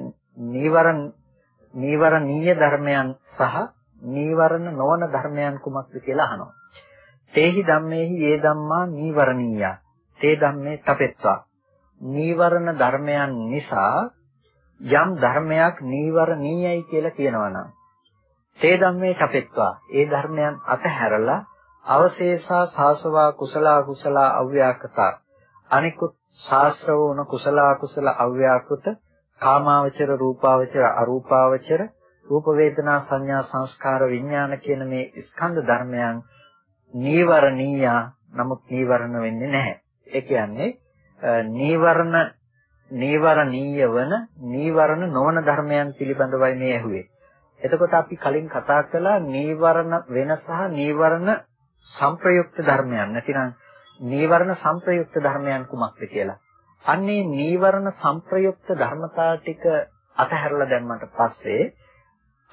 නීවරණ නීවරණීය ධර්මයන් සහ නීවරණ නොවන ධර්මයන් කුමක්ද කියලා අහනවා. තේහි ධම්මේහි ඒ ධම්මා නීවරණීය. තේ ධම්මේ තපෙත්වා. නීවරණ ධර්මයන් නිසා යම් ධර්මයක් නීවරණීයයි කියලා කියනවා නම් තේ ධම්මේ තපෙත්වා. ඒ ධර්මයන් අතහැරලා අවශේෂා සාසවා කුසලා කුසලා අව්‍යාකතා අනිකුත් ශාස්ත්‍රව වුණ කුසල අකුසල අව්‍යාකෘත කාමාවචර රූපාවචර අරූපාවචර රූප වේදනා සංඥා සංස්කාර විඥාන කියන මේ ස්කන්ධ ධර්මයන් නීවරණීය නමුත් නීවරණ වෙන්නේ නැහැ. ඒ කියන්නේ නීවරණ නීවරණීය වන නීවරණ නොවන ධර්මයන් පිළිබඳවයි මේ ඇහුවේ. එතකොට අපි කලින් කතා කළා නීවරණ වෙන සහ නීවරණ සංප්‍රයුක්ත ධර්මයන්. නැතිනම් නීවරණ සංප්‍රයුක්ත ධර්මයන් කුමක්ද කියලා. අන්නේ නීවරණ සංප්‍රයුක්ත ධර්මතා ටික අතහැරලා දැම්මට පස්සේ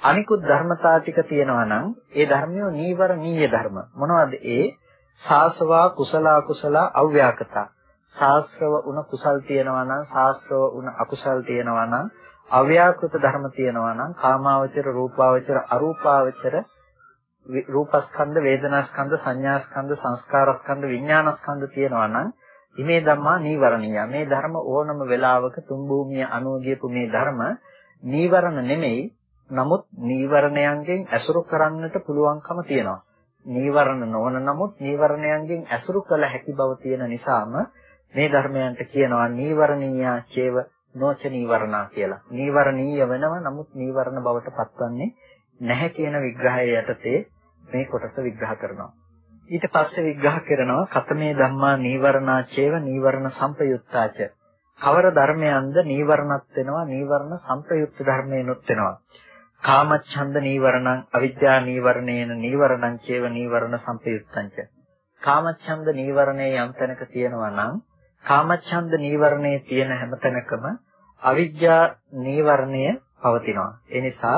අනිකුත් ධර්මතා ටික තියෙනවා නම් ඒ ධර්මියෝ නීවරණීය ධර්ම. මොනවද ඒ? සාසවා කුසල අකුසල අව්‍යාකතා. ශාස්ත්‍රව උන කුසල් තියෙනවා නම් ශාස්ත්‍රව උන අකුසල් තියෙනවා නම් අව්‍යාකෘත ධර්ම තියෙනවා නම් කාමාවචර රූපාවචර අරූපාවචර රූපස්කන්ධ, වේදනාස්කන්ධ, සංඥාස්කන්ධ, සංස්කාරස්කන්ධ, විඥානස්කන්ධ තියෙනවා නම් ඉමේ ධම්මා නීවරණීය. මේ ධර්ම ඕනම වෙලාවක තුන් භූමිය අනුව ගියපු මේ ධර්ම නීවරණ නෙමෙයි. නමුත් නීවරණයන්ගෙන් ඇසුරු කරන්නට පුළුවන්කම තියෙනවා. නීවරණ නොවන නමුත් නීවරණයන්ගෙන් ඇසුරු කළ හැකි බව තියෙන නිසාම මේ ධර්මයන්ට කියනවා නීවරණීය චේව නොච නීවරණා කියලා. නීවරණීය වෙනව නමුත් නීවරණ බවට පත්වන්නේ නැහැ කියන විග්‍රහය යටතේ මේ කොටස විග්‍රහ කරනවා. ඊට පස්සේ විග්‍රහ කරනවා කතමේ ධම්මා නීවරණා චේව නීවරණ සංපයුත්තාච. කවර ධර්මයන්ද නීවරණත් වෙනවා නීවරණ සංපයුක්ත ධර්මේනොත් වෙනවා. කාමච්ඡන්ද නීවරණං අවිද්‍යා නීවරණේන නීවරණං චේව නීවරණ සංපයුත්තංච. කාමච්ඡන්ද නීවරණේ යම් තැනක තියෙනවා නම් කාමච්ඡන්ද නීවරණේ තියෙන හැම තැනකම අවිද්‍යා නීවරණය පවතිනවා. ඒ නිසා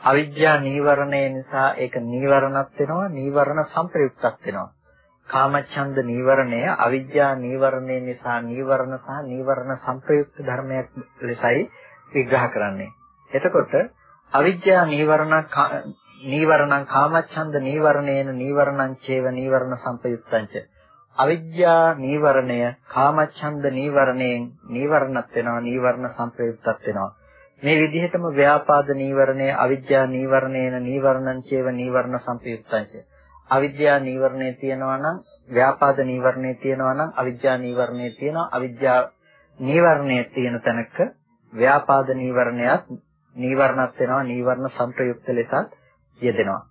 අවිද්‍යා නීවරණය නිසා ඒක නීවරණත් වෙනවා නීවරණ සංප්‍රයුක්තත් වෙනවා කාමච්ඡන්ද නීවරණය අවිද්‍යා නීවරණය නිසා නීවරණ සහ නීවරණ සංප්‍රයුක්ත ධර්මයක් ලෙසයි විග්‍රහ කරන්නේ එතකොට අවිද්‍යා නීවරණ නීවරණං කාමච්ඡන්ද නීවරණේන නීවරණං චේව නීවරණ සංපයුක්තංච අවිද්‍යා නීවරණය කාමච්ඡන්ද නීවරණයෙන් නීවරණත් වෙනවා නීවරණ සංප්‍රයුක්තත් වෙනවා. මේ විදිහටම ව්‍යාපාද නීවරණය අවිජ්ජා නීවරණේන නීවරණං චේව නීවරණ සම්පයුක්තංච අවිද්‍යා නීවරණේ තියෙනවා නම් ව්‍යාපාද නීවරණේ තියෙනවා නම් අවිජ්ජා නීවරණේ තියෙනවා. අවිජ්ජා නීවරණයේ තියෙන තැනක ව්‍යාපාද නීවරණයත් නීවරණත් වෙනවා නීවරණ සංප්‍රයුක්ත ලෙසත් යෙදෙනවා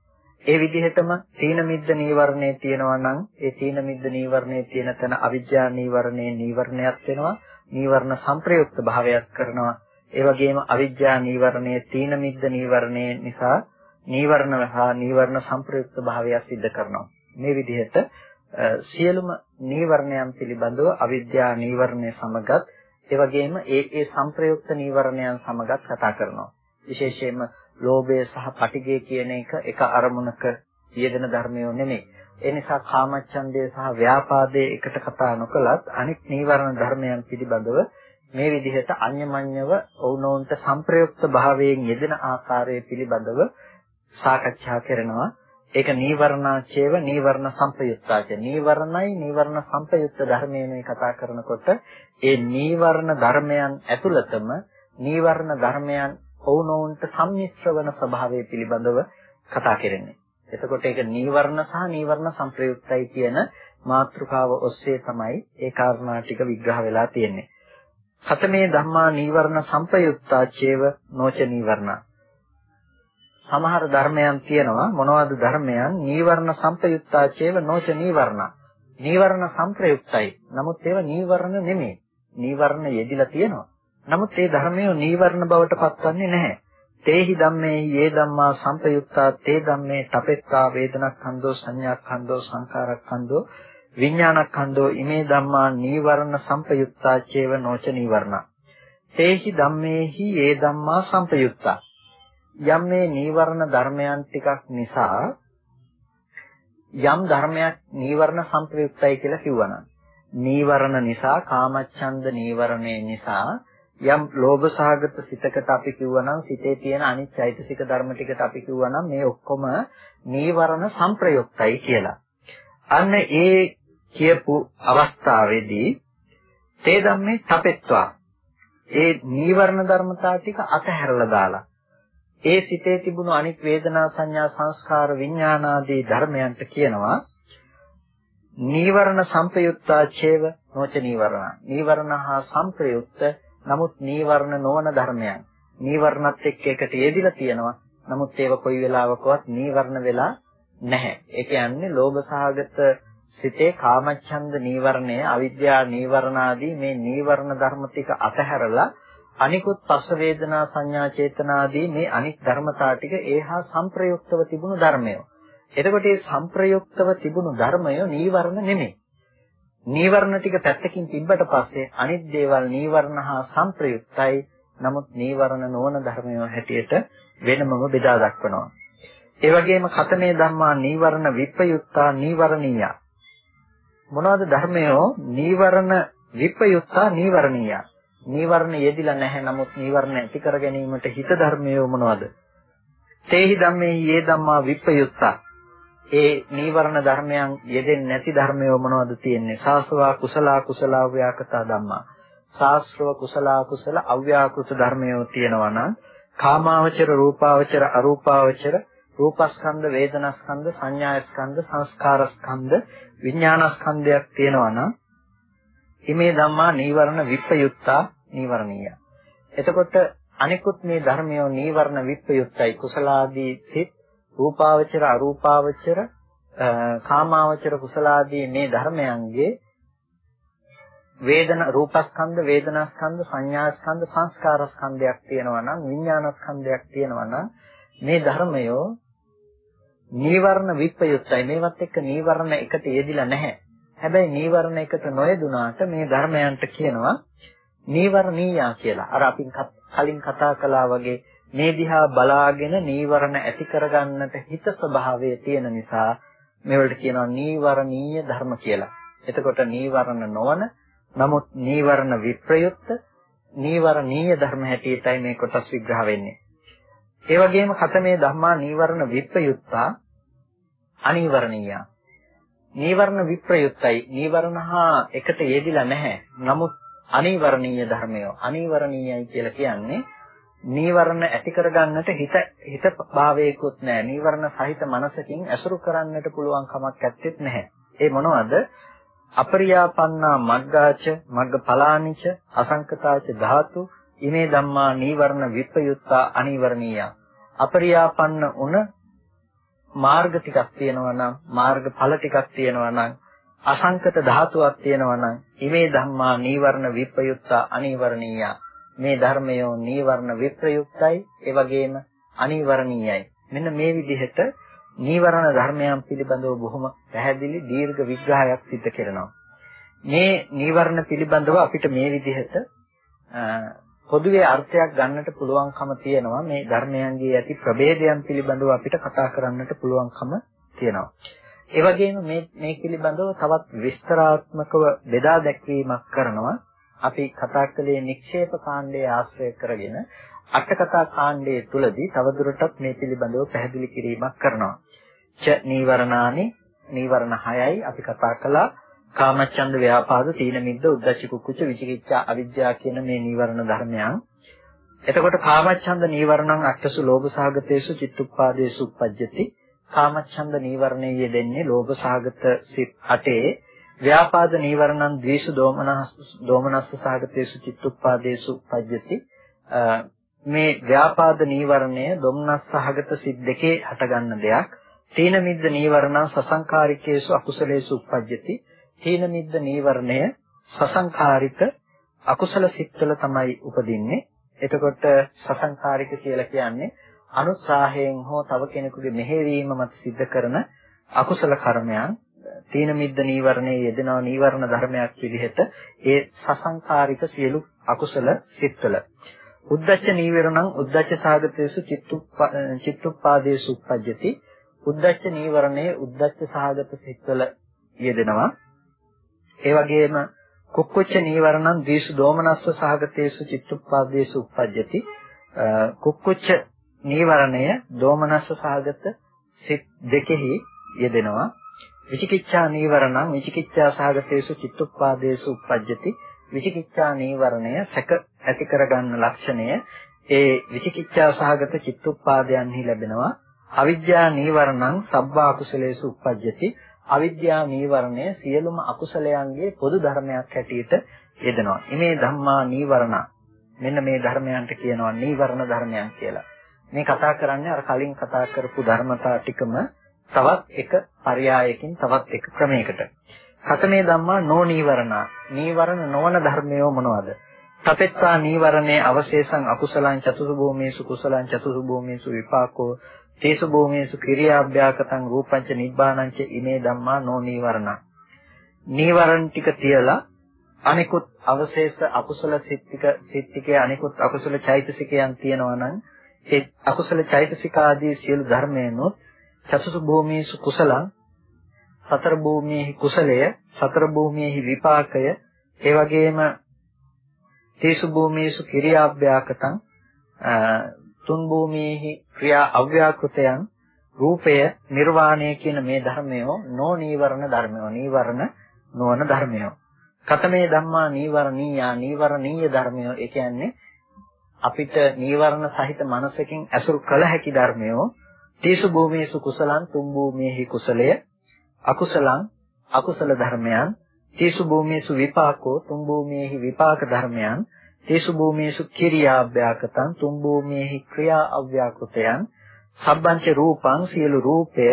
ඒ විදිහටම තීන මිද්ද නීවරණේ තියෙනවා නම් ඒ තීන මිද්ද නීවරණේ තියෙන තැන අවිජ්ජා නීවරණේ නීවරණයක් වෙනවා නීවරණ සංප්‍රයුක්ත භාවයක් කරනවා ඒ වගේම අවිජ්ජා නීවරණයේ තීන මිද්ද නීවරණයේ නිසා නීවරණ හා නීවරණ සංප්‍රයුක්ත භාවය සිද්ධ කරනවා. මේ විදිහට සියලුම නීවරණයන් පිළිබඳව අවිද්‍යා නීවරණය සමගත් ඒ වගේම ඒ ඒ සංප්‍රයුක්ත නීවරණයන් සමගත් කතා කරනවා. විශේෂයෙන්ම ලෝභය සහ පටිඝය කියන එක එක අරමුණක යෙදෙන ධර්මයෝ නෙමෙයි. ඒ නිසා කාමච්ඡන්දය සහ ව්‍යාපාදයේ එකට කතා නොකලත් අනිත් නීවරණ ධර්මයන් පිළිබඳව මේ විදිහට අන්‍යමඤ්‍යව ඔවුනොන්ට සංප්‍රයුක්ත භාවයෙන් යෙදෙන ආකාරය පිළිබඳව සාකච්ඡා කරනවා. ඒක නීවරණාචේව නීවරණ සංපයුක්තාච. නීවරණයි නීවරණ සංපයුක්ත ධර්මයේ කතා කරනකොට ඒ නීවරණ ධර්මයන් ඇතුළතම නීවරණ ධර්මයන් ඔවුනොන්ට සම්මිශ්‍ර වන ස්වභාවය පිළිබඳව කතා කරන්නේ. එතකොට ඒක නීවරණ සහ නීවරණ සංප්‍රයුක්තයි කියන මාතෘකාව ඔස්සේ තමයි ඒ කාරණා ටික විග්‍රහ වෙලා තියෙන්නේ. කතමේ ධම්මා නීවරණ සංපයුක්තා චේව නොච නීවරණ. සමහර ධර්මයන් තියෙනවා මොනවද ධර්මයන්? නීවරණ සංපයුක්තා චේව නොච නීවරණ. නීවරණ සංප්‍රයුක්තයි නමුත් ඒවා නීවරණ නෙමෙයි. නීවරණ යෙදිලා තියෙනවා. නමුත් ඒ ධර්මය නීවරණ බවට පත්වන්නේ නැහැ. තේහි ධම්මේ යේ ධම්මා සම්පයුක්තා තේ ධම්මේ තපෙත්තා වේදනක්ඛන්தோ සංඥාක්ඛන්தோ සංඛාරක්ඛන්தோ විඥානක්ඛන්தோ ඉමේ ධම්මා නීවරණ සම්පයුක්තා චේව නොච නීවරණ. තේහි ධම්මේහි යේ ධම්මා සම්පයුක්තා. යම් මේ නීවරණ ධර්මයන් ටිකක් නිසා යම් ධර්මයක් නීවරණ සම්ප්‍රයුක්තයි කියලා කිව්වනම් නීවරණ නිසා කාමච්ඡන්ද නීවරණය නිසා යම් ලෝභ සහගත සිතකට අපි කිව්වනම් සිතේ තියෙන අනිත් චෛතසික ධර්ම ටිකට අපි කිව්වනම් මේ ඔක්කොම නීවරණ සංප්‍රයුක්තයි කියලා. අන්න ඒ කියපු අවස්ථාවේදී තේ ධම්මේ තපෙත්වා ඒ නීවරණ ධර්මතා ටික අතහැරලා දාලා ඒ සිතේ තිබුණු අනිත් වේදනා සංඥා සංස්කාර විඥාන ආදී ධර්මයන්ට කියනවා නීවරණ සංපයුක්තා චේව නොච නීවරණ නීවරණ හා සංප්‍රයුක්ත නමුත් නීවරණ නොවන ධර්මයන් නීවරණත් එක්ක එකට යෙදිලා තියෙනවා නමුත් ඒව කොයි වෙලාවකවත් නීවරණ වෙලා නැහැ ඒ කියන්නේ ලෝභ සහගත සිතේ කාමච්ඡන්ද නීවරණය, අවිද්‍යා නීවරණ ආදී මේ නීවරණ ධර්ම ටික අතහැරලා අනිකුත් පස්ස වේදනා සංඥා චේතනා ආදී මේ අනික් ධර්මතා ටික ඒහා සංප්‍රයුක්තව තිබුණු ධර්මය. එතකොට මේ සංප්‍රයුක්තව තිබුණු ධර්මය නීවරණ නෙමෙයි. නීවරණ ටික පැත්තකින් තිබ්බට පස්සේ අනිත් දේවල් නීවරණ හා සංප්‍රයුක්තයි. නමුත් නීවරණ නොවන ධර්මය හැටියට වෙනමම බෙදා දක්වනවා. ඒ වගේම කතමේ ධම්මා නීවරණ විප්පයුක්තා නීවරණීය මොනවද ධර්මයෝ නීවරණ විපයුත්තා නීවරණීය. නීවරණ යෙදිලා නැහැ නමුත් නීවරණ ඇති කර ගැනීමට හිත ධර්මයෝ මොනවද? තේහි ධම්මේ යේ ධම්මා විපයුත්තා. ඒ නීවරණ ධර්මයන් යෙදෙන්නේ නැති ධර්මයෝ මොනවද තියෙන්නේ? සාසවා කුසලා කුසලා ව්‍යාකතා ධම්මා. ශාස්ත්‍රව කුසලා කුසල අව්‍යාකෘත ධර්මයෝ තියෙනවා නම් කාමාවචර රූපාවචර අරූපාවචර රූපස්කන්ධ වේදනාස්කන්ධ සංඥාස්කන්ධ සංස්කාරස්කන්ධ විඥානස්කන්ධයක් තියෙනවා නම් හිමේ ධම්මා නීවරණ විප්පයුත්තා නීවරණීය. එතකොට අනිකුත් මේ ධර්මයෝ නීවරණ විප්පයුත්තයි කුසලාදී සිත් රූපාවචර අරූපාවචර කාමාවචර කුසලාදී මේ ධර්මයන්ගේ වේදන රූපස්කන්ධ වේදනාස්කන්ධ සංඥාස්කන්ධ සංස්කාරස්කන්ධයක් තියෙනවා නම් විඥානස්කන්ධයක් තියෙනවා නම් මේ ධර්මයෝ නීවරණ විප්‍රයුක්තයි මේවත් එක්ක නීවරණ එකට යෙදිලා නැහැ. හැබැයි නීවරණ එකට නොයෙදුනාට මේ ධර්මයන්ට කියනවා නීවරණීයා කියලා. අර අපි කලින් කතා කළා වගේ මේ දිහා බලාගෙන නීවරණ ඇති කරගන්නට හිත ස්වභාවය තියෙන නිසා මේවලට කියනවා නීවරණීය ධර්ම කියලා. එතකොට නීවරණ නොවන නමුත් නීවරණ විප්‍රයුක්ත නීවරණීය ධර්ම හැටියටයි මේ කොටස් විග්‍රහ වෙන්නේ. ඒ වගේම කතමේ ධම්මා නීවරණ විප්‍රයුක්තා අනීවරණීය. නීවරණ විප්‍රයුක්තයි. නීවරණ හා එකට යෙදිලා නැහැ. නමුත් අනීවරණීය ධර්මය. අනීවරණීයයි කියලා කියන්නේ නීවරණ ඇති කරගන්නට හිත හිත භාවයකුත් නැහැ. නීවරණ සහිත මනසකින් ඇසුරු කරන්නට පුළුවන් කමක් ඇත්තෙත් නැහැ. ඒ මොනවද? අපරියාපන්නා මග්ගාච මග්ගඵලානිච අසංකතාච ධාතු ඉමේ ධම්මා නීවරණ විප්පයුත්තා අනීවරණීය. අපරියාපන්න උන මාර්ග ටිකක් තියෙනවා නම් මාර්ග ඵල ටිකක් තියෙනවා නම් අසංකත ධාතුවක් තියෙනවා නම් ඉමේ ධම්මා නීවරණ විප්‍රයුක්තා අනීවරණීය මේ ධර්මයෝ නීවරණ විප්‍රයුක්තයි ඒ වගේම අනීවරණීයයි මෙන්න මේ විදිහට නීවරණ ධර්මයන් පිළිබඳව බොහොම පැහැදිලි දීර්ඝ විග්‍රහයක් සිදු කරනවා මේ නීවරණ පිළිබඳව අපිට මේ විදිහට පොදුවේ අර්ථයක් ගන්නට පුළුවන්කම තියෙනවා මේ ධර්මයන්ගේ ඇති ප්‍රභේදයන් පිළිබඳව අපිට කතා කරන්නට පුළුවන්කම තියෙනවා. ඒ වගේම මේ මේ පිළිබඳව තවත් විස්තරාත්මකව බෙදා දැක්වීමක් කරනවා. අපි කතා කළේ නික්ෂේප කාණ්ඩයේ ආශ්‍රය කරගෙන අටකතා කාණ්ඩයේ තුලදී තවදුරටත් මේ පිළිබඳව පැහැදිලි කිරීමක් කරනවා. ච නීවරණානි නීවරණ 6යි අපි කතා කළා. කාමච්ඡන්ද ව්‍යාපාද තීන මිද්ද උද්ධච්ච කුක්කුච්ච විචිකිච්ඡා අවිජ්ජා කියන මේ නීවරණ ධර්මයන්. එතකොට කාමච්ඡන්ද නීවරණං අට්ඨසු ලෝභ සහගතේසු චිත්තුප්පාදේසු උප්පජ්ජති. කාමච්ඡන්ද නීවරණයේ යෙදෙන්නේ ලෝභ සහගත සිත් 8 ව්‍යාපාද නීවරණං ද්වේෂ දෝමනස් දෝමනස්ස සහගතේසු චිත්තුප්පාදේසු උප්පජ්ජති මේ ව්‍යාපාද නීවරණය දොම්නස් සහගත සිත් දෙකේ හටගන්න දෙයක්. තීන මිද්ද නීවරණං සසංකාරිකේසු අකුසලේසු උප්පජ්ජති තීන මිද්ද නීවරණය සසංකාරික අකුසල සිත්වල තමයි උපදින්නේ. එතකොට සසංකාරික කියලා කියන්නේ අනුත්සාහයෙන් හෝ තව කෙනෙකුගේ මෙහෙවීම මත සිද්ධ කරන අකුසල කර්මයන් තීන මිද්ද නීවරණයේ යෙදෙනා නීවරණ ධර්මයක් විදිහට ඒ සසංකාරික සියලු අකුසල සිත්වල. උද්දච්ච නීවරණං උද්දච්ච සාගතේසු චිත්තුප්පාදේසු උප්පජ්ජති උද්දච්ච නීවරණයේ උද්දච්ච සාගත සිත්වල යෙදෙනවා. ඒ වගේම කුක්කුච්ච නීවරණං දීසු දෝමනස්ස සහගතේසු චිත්තුප්පාදේසු උප්පජ්ජති කුක්කුච්ච නීවරණය දෝමනස්ස සහගත සිත් දෙකෙහි යෙදෙනවා. විචිකිච්ඡා නීවරණං විචිකිච්ඡා සහගතේසු චිත්තුප්පාදේසු උප්පජ්ජති විචිකිච්ඡා නීවරණය සැක ඇති කරගන්න ලක්ෂණය ඒ විචිකිච්ඡා සහගත චිත්තුප්පාදයන්හි ලැබෙනවා අවිජ්ජා නීවරණං සබ්බා කුසලේසු උප්පජ්ජති අවිද්‍යා නීවරණය සියලුම අකුසලයන්ගේ පොදු ධර්මයක් හැටියට යෙදෙනවා. ඉමේ ධම්මා නීවරණ. මෙන්න මේ ධර්මයන්ට කියනවා නීවරණ ධර්මයන් කියලා. මේ කතා කරන්නේ අර කලින් කතා කරපු ධර්මතා ටිකම තවත් එක පරයයකින් තවත් එක ක්‍රමයකට. හතමේ ධම්මා නෝ නීවරණ. නීවරණ නොවන ධර්මයෝ මොනවද? තපෙත්තා නීවරණේ අවශේෂං අකුසලං චතුසු භූමේසු කුසලං චතුසු භූමේසු විපාකෝ තේසු භූමේසු කිරියාභ්‍යාකතං රූපංච නිබ්බානංච ඉමේ ධම්මා නෝ නීවරණ. නීවරණ ටික තියලා අනිකුත් අවශේෂ අකුසල සිත්තික සිත්තිකේ අනිකුත් අකුසල චෛතසිකයන් තියෙනවා නම් ඒ අකුසල චෛතසික ආදී සියලු ධර්මයන්ොත් චතුසු භූමේසු කුසලං සතර භූමියේහි කුසලය සතර භූමියේහි විපාකය ඒ වගේම තේසු භූමේසු කිරියාභ්‍යාකතං තුන් භූමියේහි ක්‍රියා අව්‍යාකෘතයන් රූපය නිර්වාණය කියන මේ ධර්මයෝ නෝ නීවරණ ධර්මයෝ නීවරණ නොවන ධර්මයෝ. කතමේ ධම්මා නීවරණීයා නීවරණීය ධර්මයෝ ඒ කියන්නේ අපිට නීවරණ සහිත මනසකින් ඇසුරු කළ හැකි ධර්මයෝ තීසු භූමේසු කුසලං තුන් භූමියේහි කුසලය අකුසලං අකුසල ධර්මයන් තීසු භූමේසු විපාකෝ තුන් භූමියේහි විපාක ධර්මයන් තේසු භූමියේසු කිරියාභ්‍යාකතං තුන් භූමියේහි ක්‍රියා අව්‍යාකෘතයන් සබ්බංච රූපං සියලු රූපය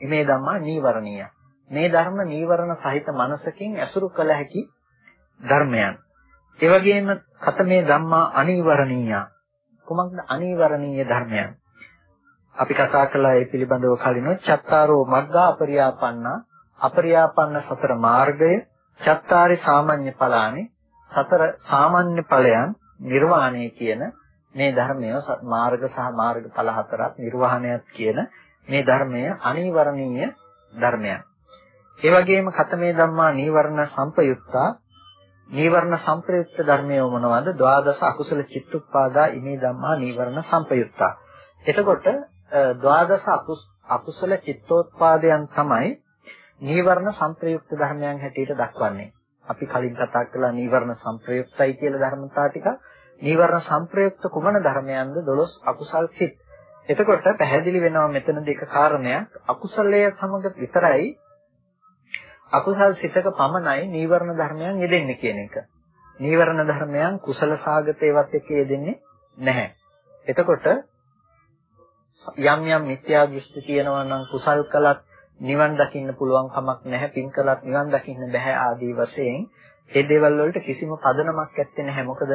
ඉමේ ධම්මා නීවරණීය. මේ ධර්ම නීවරණ සහිත මනසකින් ඇසුරු කළ හැකි ධර්මයන්. ඒ වගේම කතමේ ධම්මා අනීවරණීය. කුමක්ද අනීවරණීය ධර්මයන්? අපි කතා කළා ඒ පිළිබඳව කලිනොත් චත්තාරෝ මග්ගා අපරියාපන්න අපරියාපන්න සතර මාර්ගය චත්තාරි සාමාන්‍ය ඵලානේ සතර සාමාන්‍ය ඵලයන් නිර්වාණය කියන මේ ධර්මය මාර්ග සහ මාර්ග ඵල හතරක් නිර්වාණයත් කියන මේ ධර්මය අනිවරණීය ධර්මයක්. ඒ වගේම කතමේ ධම්මා නීවරණ සම්පයුක්තා නීවරණ සම්ප්‍රයුක්ත ධර්මය මොනවද? ද්වාදස අකුසල චිත්තුප්පාදා ඉමේ ධම්මා නීවරණ සම්පයුක්තා. එතකොට ද්වාදස අකුසල චිත්තෝත්පාදයන් තමයි නීවරණ සම්ප්‍රයුක්ත ධර්මයන් හැටියට දක්වන්නේ. අපි කලින් කතා කළා නීවරණ සංප්‍රයුක්තයි කියලා ධර්මතා ටික. නීවරණ සංප්‍රයුක්ත කුමන ධර්මයන්ද 12 අකුසල් සිත්. එතකොට පැහැදිලි වෙනවා මෙතනදී එක කාරණයක් අකුසලය සමග විතරයි අකුසල් සිතක පමණයි නීවරණ ධර්මයන් යෙදෙන්නේ කියන එක. නීවරණ ධර්මයන් කුසල සාගතේවත් එක්ක යෙදෙන්නේ නැහැ. එතකොට යම් යම් මිත්‍යා දෘෂ්ටි තියෙනවා නම් කුසල් කළත් නිවන් දකින්න පුළුවන් කමක් නැහැ පින් කළත් නිවන් දකින්න බෑ ආදී වශයෙන් ඒ දේවල් වලට කිසිම පදනමක් ඇත්තේ නැහැ. මොකද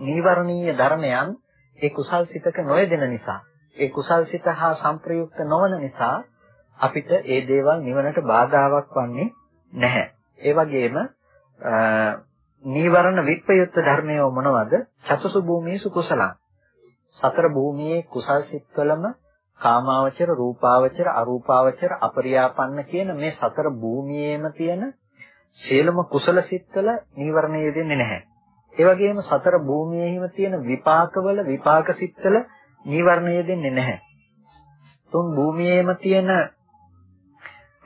නීවරණීය ධර්මයන් ඒ කුසල් සිතක නොයෙදෙන නිසා ඒ කුසල් සිත හා සංප්‍රයුක්ත නොවන නිසා අපිට ඒ දේවල් නිවනට බාධාවක් වන්නේ නැහැ. ඒ වගේම නීවරණ විප්‍රයුක්ත ධර්මය මොනවද? චතුසු භූමියේ කුසලං. සතර භූමියේ කුසල් සිත්වලම කාමාවචර, රූපාවචර, අරූපාවචර, අපරියාපන්න කියන මේ සතර භූමියේම තියෙන සියලුම කුසල සිත්වල නීවරණය යෙදෙන්නේ නැහැ. ඒ වගේම සතර භූමියේහිම තියෙන විපාකවල විපාක සිත්වල නීවරණය යෙදෙන්නේ නැහැ. තුන් භූමියේම තියෙන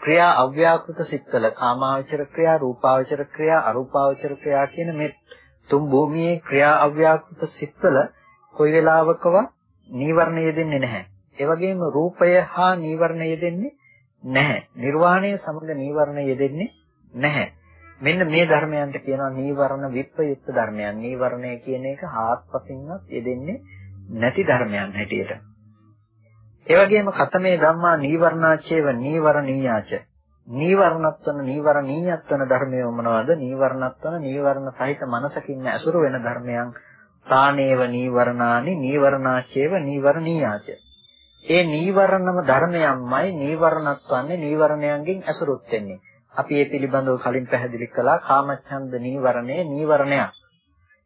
ක්‍රියා අව්‍යාකෘත සිත්වල කාමාවචර ක්‍රියා, රූපාවචර ක්‍රියා, අරූපාවචර ක්‍රියා කියන මේ තුන් භූමියේ ක්‍රියා අව්‍යාකෘත සිත්වල කොයි වෙලාවකවත් නීවරණ යෙදෙන්නේ නැහැ. ඒ වගේම රූපය හා නීවරණ යෙදෙන්නේ නැහැ. නිර්වාණය සමග නීවරණ යෙදෙන්නේ නැහැ. මෙන්න මේ ධර්මයන්ට කියනවා නීවරණ විප්‍රයුක්ත ධර්මයන්. නීවරණය කියන එක හාත්පසින්වත් යෙදෙන්නේ නැති ධර්මයන් හැටියට. ඒ වගේම කතමේ ධම්මා නීවරණාචේව නීවරණීයාච. නීවරණත්වන නීවරණීයත්වන ධර්මය මොනවද? නීවරණත්වන නීවරණ සහිත මනසකින් ඇසුරු වෙන ධර්මයන් තානේව නීවරණානි නීවරණාචේව නීවරණීයාච. ඒ නීවරණම ධර්මයන්මයි නීවරණත්වන්නේ නීවරණයන්ගෙන් ඇසුරුත් වෙන්නේ. අපි මේ පිළිබඳව කලින් පැහැදිලි කළා කාමච්ඡන්ද නීවරණය නීවරණයක්.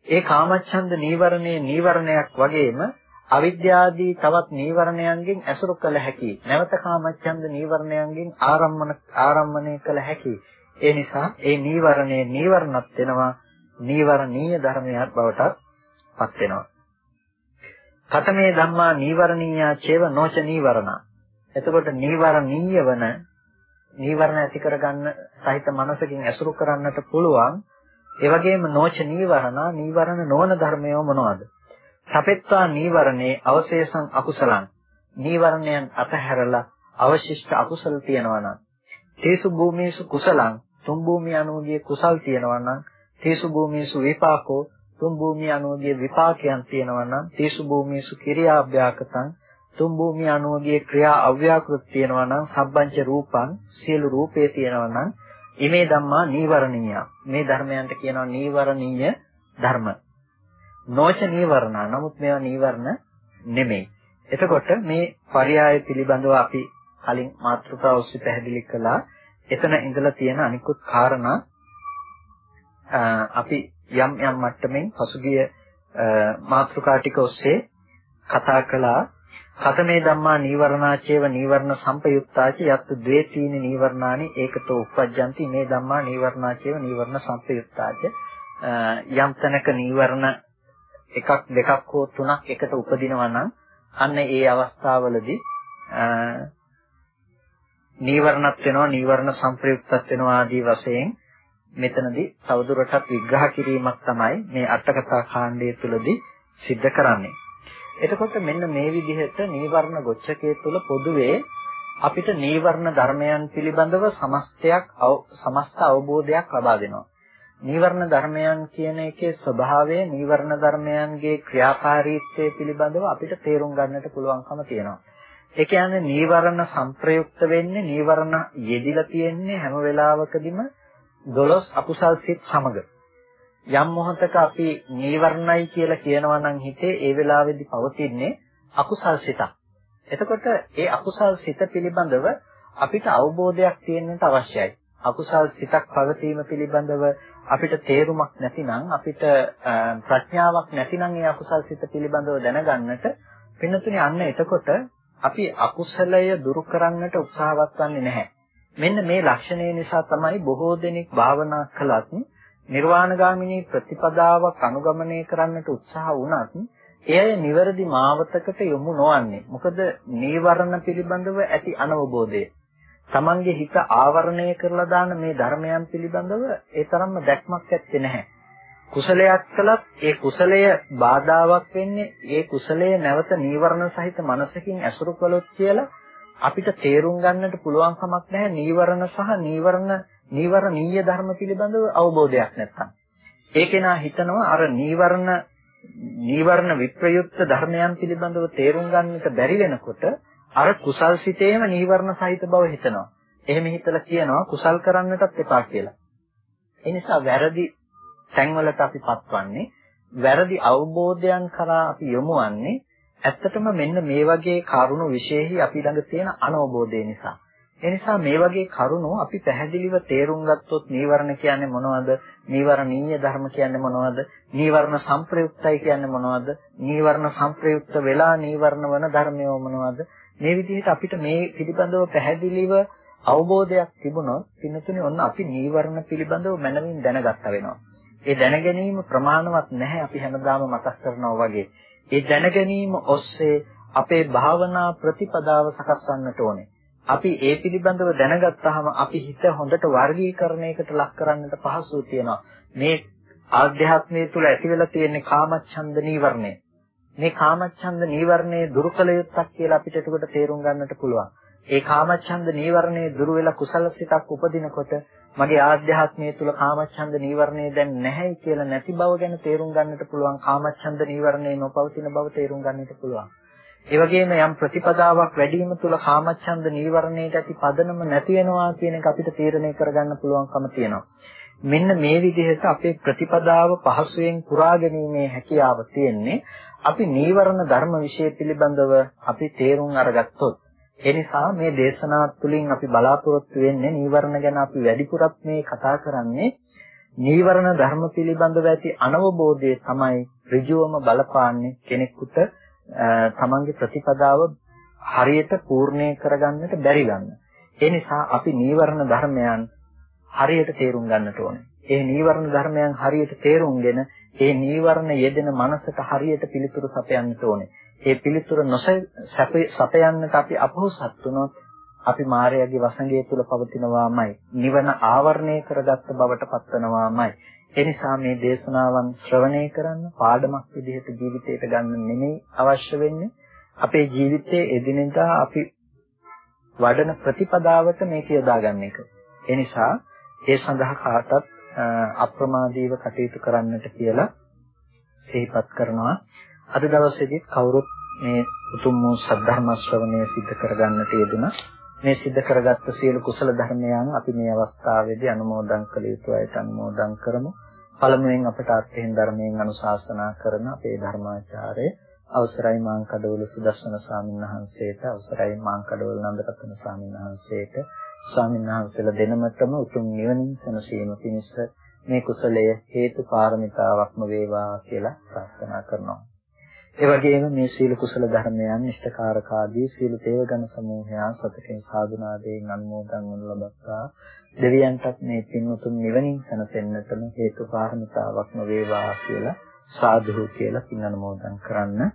ඒ කාමච්ඡන්ද නීවරණය නීවරණයක් වගේම අවිද්‍යාදී තවත් නීවරණයන්ගෙන් ඇසුරු කළ හැකි. නැවත කාමච්ඡන්ද නීවරණයන්ගෙන් ආරම්මන ආරම්මණය කළ හැකි. ඒ නිසා ඒ නීවරණය නීවරණත් වෙනවා නීවරණීය ධර්මයක් බවටත් පත් වෙනවා. කතමේ ධම්මා නීවරණීයා චේව නොච නීවරණ. එතකොට නීවරණීය වන නීවරණ ඇති කරගන්න සහිත මනසකින් ඇසුරු කරන්නට පුළුවන්. ඒ වගේම නොච නීවරණ නීවරණ නොවන ධර්මයෝ මොනවද? සපෙත්වා නීවරණේ අවශේෂං අකුසලං. නීවරණයන් අතහැරලා අවශිෂ්ට අකුසල තියනවා නම් තේසු භූමේසු කුසලං තුන් භූමිය අනුගිය කුසල් තියනවා නම් තේසු භූමේසු විපාකෝ තුන් භූමිය අනුවගේ විපාකයන් තියෙනවා නම් තේසු භූමියසු ක්‍රියාභ්‍යාකතං තුන් භූමිය අනුවගේ ක්‍රියා අව්‍යාකෘත තියෙනවා නම් සබ්බංච රූපං සියලු රූපේ තියෙනවා නම් ඉමේ ධම්මා නීවරණීය. මේ ධර්මයන්ට කියනවා නීවරණීය ධර්ම. නොච නීවරණ. නමුත් මේවා නීවරණ නෙමෙයි. එතකොට මේ පරයය පිළිබඳව අපි කලින් මාතෘකාව ඔස්සේ පැහැදිලි කළා. එතන ඉඳලා තියෙන අනිකුත් කාරණා අපි යම් යම් මට්ටමින් පසුගිය මාතෘකා ටික ඔස්සේ කතා කළා. කතමේ ධම්මා නීවරණාචේව නීවරණ සම්පයුක්තාච යත් ද්වේතීනි නීවරණානි ඒකතෝ උප්පජ්ජಂತಿ මේ ධම්මා නීවරණාචේව නීවරණ සම්පයුක්තාච යම් තැනක නීවරණ එකක් දෙකක් හෝ තුනක් එකට උපදිනවා නම් අන්න ඒ අවස්ථාවවලදී නීවරණත් වෙනවා නීවරණ සංප්‍රයුක්තත් වෙනවා ආදී වශයෙන් මෙතනදී තවදුරටත් විග්‍රහ කිරීමක් තමයි මේ අටකථා කාණ්ඩය තුළදී සිද්ධ කරන්නේ. එතකොට මෙන්න මේ විදිහට නීවරණ ගොච්ඡකයේ තුල පොදුවේ අපිට නීවරණ ධර්මයන් පිළිබඳව සමස්තයක් සමස්ත අවබෝධයක් ලබා දෙනවා. නීවරණ ධර්මයන් කියන එකේ ස්වභාවය නීවරණ ධර්මයන්ගේ ක්‍රියාකාරීත්වය පිළිබඳව අපිට තේරුම් ගන්නට පුළුවන්කම තියෙනවා. ඒ කියන්නේ නීවරණ සංප්‍රයුක්ත වෙන්නේ නීවරණ යෙදිලා තියෙන්නේ හැම වෙලාවකදීම 12 අකුසල් සිත් සමග යම් මොහතක අපි නීවරණයි කියලා කියනවා නම් හිතේ ඒ වෙලාවේදී පවතින්නේ අකුසල් සිතක්. එතකොට ඒ අකුසල් සිත පිළිබඳව අපිට අවබෝධයක් තියෙන්නට අවශ්‍යයි. අකුසල් සිතක් පවතීම පිළිබඳව අපිට තේරුමක් නැතිනම් අපිට ප්‍රඥාවක් නැතිනම් ඒ අකුසල් සිත පිළිබඳව දැනගන්නට වෙනතුනේ අන්න එතකොට අපි අකුසලය දුරු කරන්නට උත්සාහවත් වෙන්නේ නැහැ. මෙන්න මේ ලක්ෂණය නිසා තමයි බොහෝ දෙනෙක් භාවනා කළත් නිර්වාණගාමිනී ප්‍රතිපදාවක් අනුගමනය කරන්නට උත්සාහ වුණත් එය නිවැරදි මාවතකට යොමු නොවන්නේ. මොකද නීවරණ පිළිබඳව ඇති අනවබෝධය. Tamange හිත ආවරණය කරලා දාන මේ ධර්මයන් පිළිබඳව ඒ තරම්ම දැක්මක් ඇත්තේ නැහැ. කුසලයක් කළත් ඒ කුසලය බාධාවක් වෙන්නේ ඒ කුසලය නැවත නීවරණ සහිත මනසකින් ඇසුරු කළොත් කියලා අපිට තේරුම් ගන්නට පුළුවන් කමක් නැහැ නීවරණ සහ නීවරණ නීවරණීය ධර්ම පිළිබඳව අවබෝධයක් නැත්තම්. ඒකේනා හිතනවා අර නීවරණ නීවරණ විප්‍රයුක්ත ධර්මයන් පිළිබඳව තේරුම් ගන්නට බැරි වෙනකොට අර කුසල් සිතේම නීවරණ සහිත බව හිතනවා. එහෙම හිතලා කියනවා කුසල් කරන්නටත් එපා කියලා. ඒ නිසා වැරදි තැන්වලට අපි පත්වන්නේ වැරදි අවබෝධයන් කරා අපි යොමු වන්නේ ඇත්තටම මෙන්න මේ වගේ කරුණු විශේෂයි අපි ළඟ තියෙන අනවබෝධය නිසා. ඒ නිසා මේ වගේ කරුණු අපි පැහැදිලිව තේරුම් ගත්තොත් නීවරණ කියන්නේ මොනවද? නීවරණීය ධර්ම කියන්නේ මොනවද? නීවරණ සංප්‍රයුක්තයි කියන්නේ මොනවද? නීවරණ සංප්‍රයුක්ත වෙලා නීවරණ වන ධර්මය මොනවද? මේ විදිහට අපිට මේ පිළිබඳව පැහැදිලිව අවබෝධයක් තිබුණොත් පින්නතුනේ ඔන්න අපි නීවරණ පිළිබඳව මනමින් දැනගත්තා වෙනවා. ඒ දැනගැනීම ප්‍රමාණවත් නැහැ අපි හැමදාම මතක් කරනවා වගේ. ඒ දැනගැනීම ඔස්සේ අපේ භාවනා ප්‍රතිපදාව සකස් වන්නට ඕනේ. අපි ඒ පිළිබඳව දැනගත්තාම අපි හිත හොඳට වර්ගීකරණයකට ලක් කරන්නට පහසුව තියෙනවා. මේ ආධ්‍යාත්මයේ තුල ඇති වෙලා තියෙන කාමච්ඡන්ද නීවරණය. මේ කාමච්ඡන්ද නීවරණය දුරු කළ යුත්තක් කියලා අපිට එතකොට තේරුම් ගන්නට පුළුවන්. ඒ කාමච්ඡන්ද නීවරණය දුරු වෙලා කුසල සිතක් උපදිනකොට මගේ ආධ්‍යාත්මයේ තුල කාමච්ඡන්ද නීවරණය දැන් නැහැයි කියලා නැති බව ගැන තේරුම් ගන්නට පුළුවන්. කාමච්ඡන්ද නීවරණය නොපවතින බව තේරුම් ගන්නට පුළුවන්. ඒ වගේම යම් ප්‍රතිපදාවක් වැඩිම තුල කාමච්ඡන්ද නීවරණයට ඇති පදනම නැති වෙනවා කියන එක අපිට තීරණය කරගන්න පුළුවන්කම තියෙනවා. මෙන්න මේ විදිහට අපේ ප්‍රතිපදාව පහසුවෙන් පුරා ගැනීමේ හැකියාව තියෙන්නේ අපි නීවරණ ධර්ම વિશે පිළිබඳව අපි තේරුම් අරගත්තොත් ඒ නිසා මේ දේශනා තුළින් අපි බලාපොරොත්තු වෙන්නේ නීවරණ ගැන අපි වැඩිපුරත් මේ කතා කරන්නේ නීවරණ ධර්ම පිළිබඳව ඇති අනවබෝධය තමයි ඍජුවම බලපාන්නේ කෙනෙකුට තමන්ගේ ප්‍රතිපදාව හරියට පූර්ණේ කරගන්නට බැරි ගන්න. ඒ නිසා අපි නීවරණ ධර්මයන් හරියට තේරුම් ගන්නට ඕනේ. ඒ නීවරණ ධර්මයන් හරියට තේරුම්ගෙන ඒ නීවරණ යෙදෙන මනසට හරියට පිළිතුරු සපයන්නට ඕනේ. ඒ පිළිතුර නොසපයන්නට අපි අපහසුත් වුණොත් අපි මායාවේ වසඟය තුල පවතිනවාමයි. නිවන ආවරණය කරගත්ත බවට පත්වනවාමයි. ඒ නිසා මේ දේශනාවන් ශ්‍රවණය කරන්න පාඩමක් විදිහට ජීවිතයට ගන්න නෙමෙයි අවශ්‍ය වෙන්නේ. අපේ ජීවිතයේ එදිනෙදා අපි වඩන ප්‍රතිපදාවට මේක යොදාගන්න එක. ඒ නිසා ඒ සඳහා කාටත් අප්‍රමාදීව කටයුතු කරන්නට කියලා සිහිපත් කරනවා. අද දවසේදී කවුරුත් මේ උතුම් වූ සද්ධර්ම ශ්‍රවණය සිද්ධ කරගන්නට යෙදුණා. මේ සිද්ධ කරගත්ත සියලු කුසල ධර්මයන් අපි මේ අවස්ථාවේදී අනුමෝදන් කළ යුතු අයට අනුමෝදන් කරමු. පළමුවෙන් අපට අර්ථයෙන් ධර්මයෙන් අනුශාසනා කරන අපේ ධර්මාචාර්ය අවසරයි මාංකඩවල සුදස්සන ස්වාමීන් වහන්සේට අවසරයි මාංකඩවල නන්දරත්න ස්වාමීන් වහන්සේට ස්වාමීන් වහන්සේලා දෙනමතම උතුම් නිවනින් සැනසීම පිණිස මේ කුසලය හේතු පාරමිතාවක්ම වේවා කියලා ප්‍රාර්ථනා කරනවා. ඒ වගේම මේ සීල කුසල ධර්මයන් ඉෂ්ඨකාරකාදී සීල තේවගණ සමූහයන් සතකින් සාදුනාදයෙන් අනුමෝදන් වනු ලබත්තා දෙවියන්ටත් මේ පින් උතුම් නිවනින් සැනසෙන්නටම හේතු පාරමිතාවක්ම වේවා කියලා සාදු කියලා පින් අනුමෝදන් කරන්න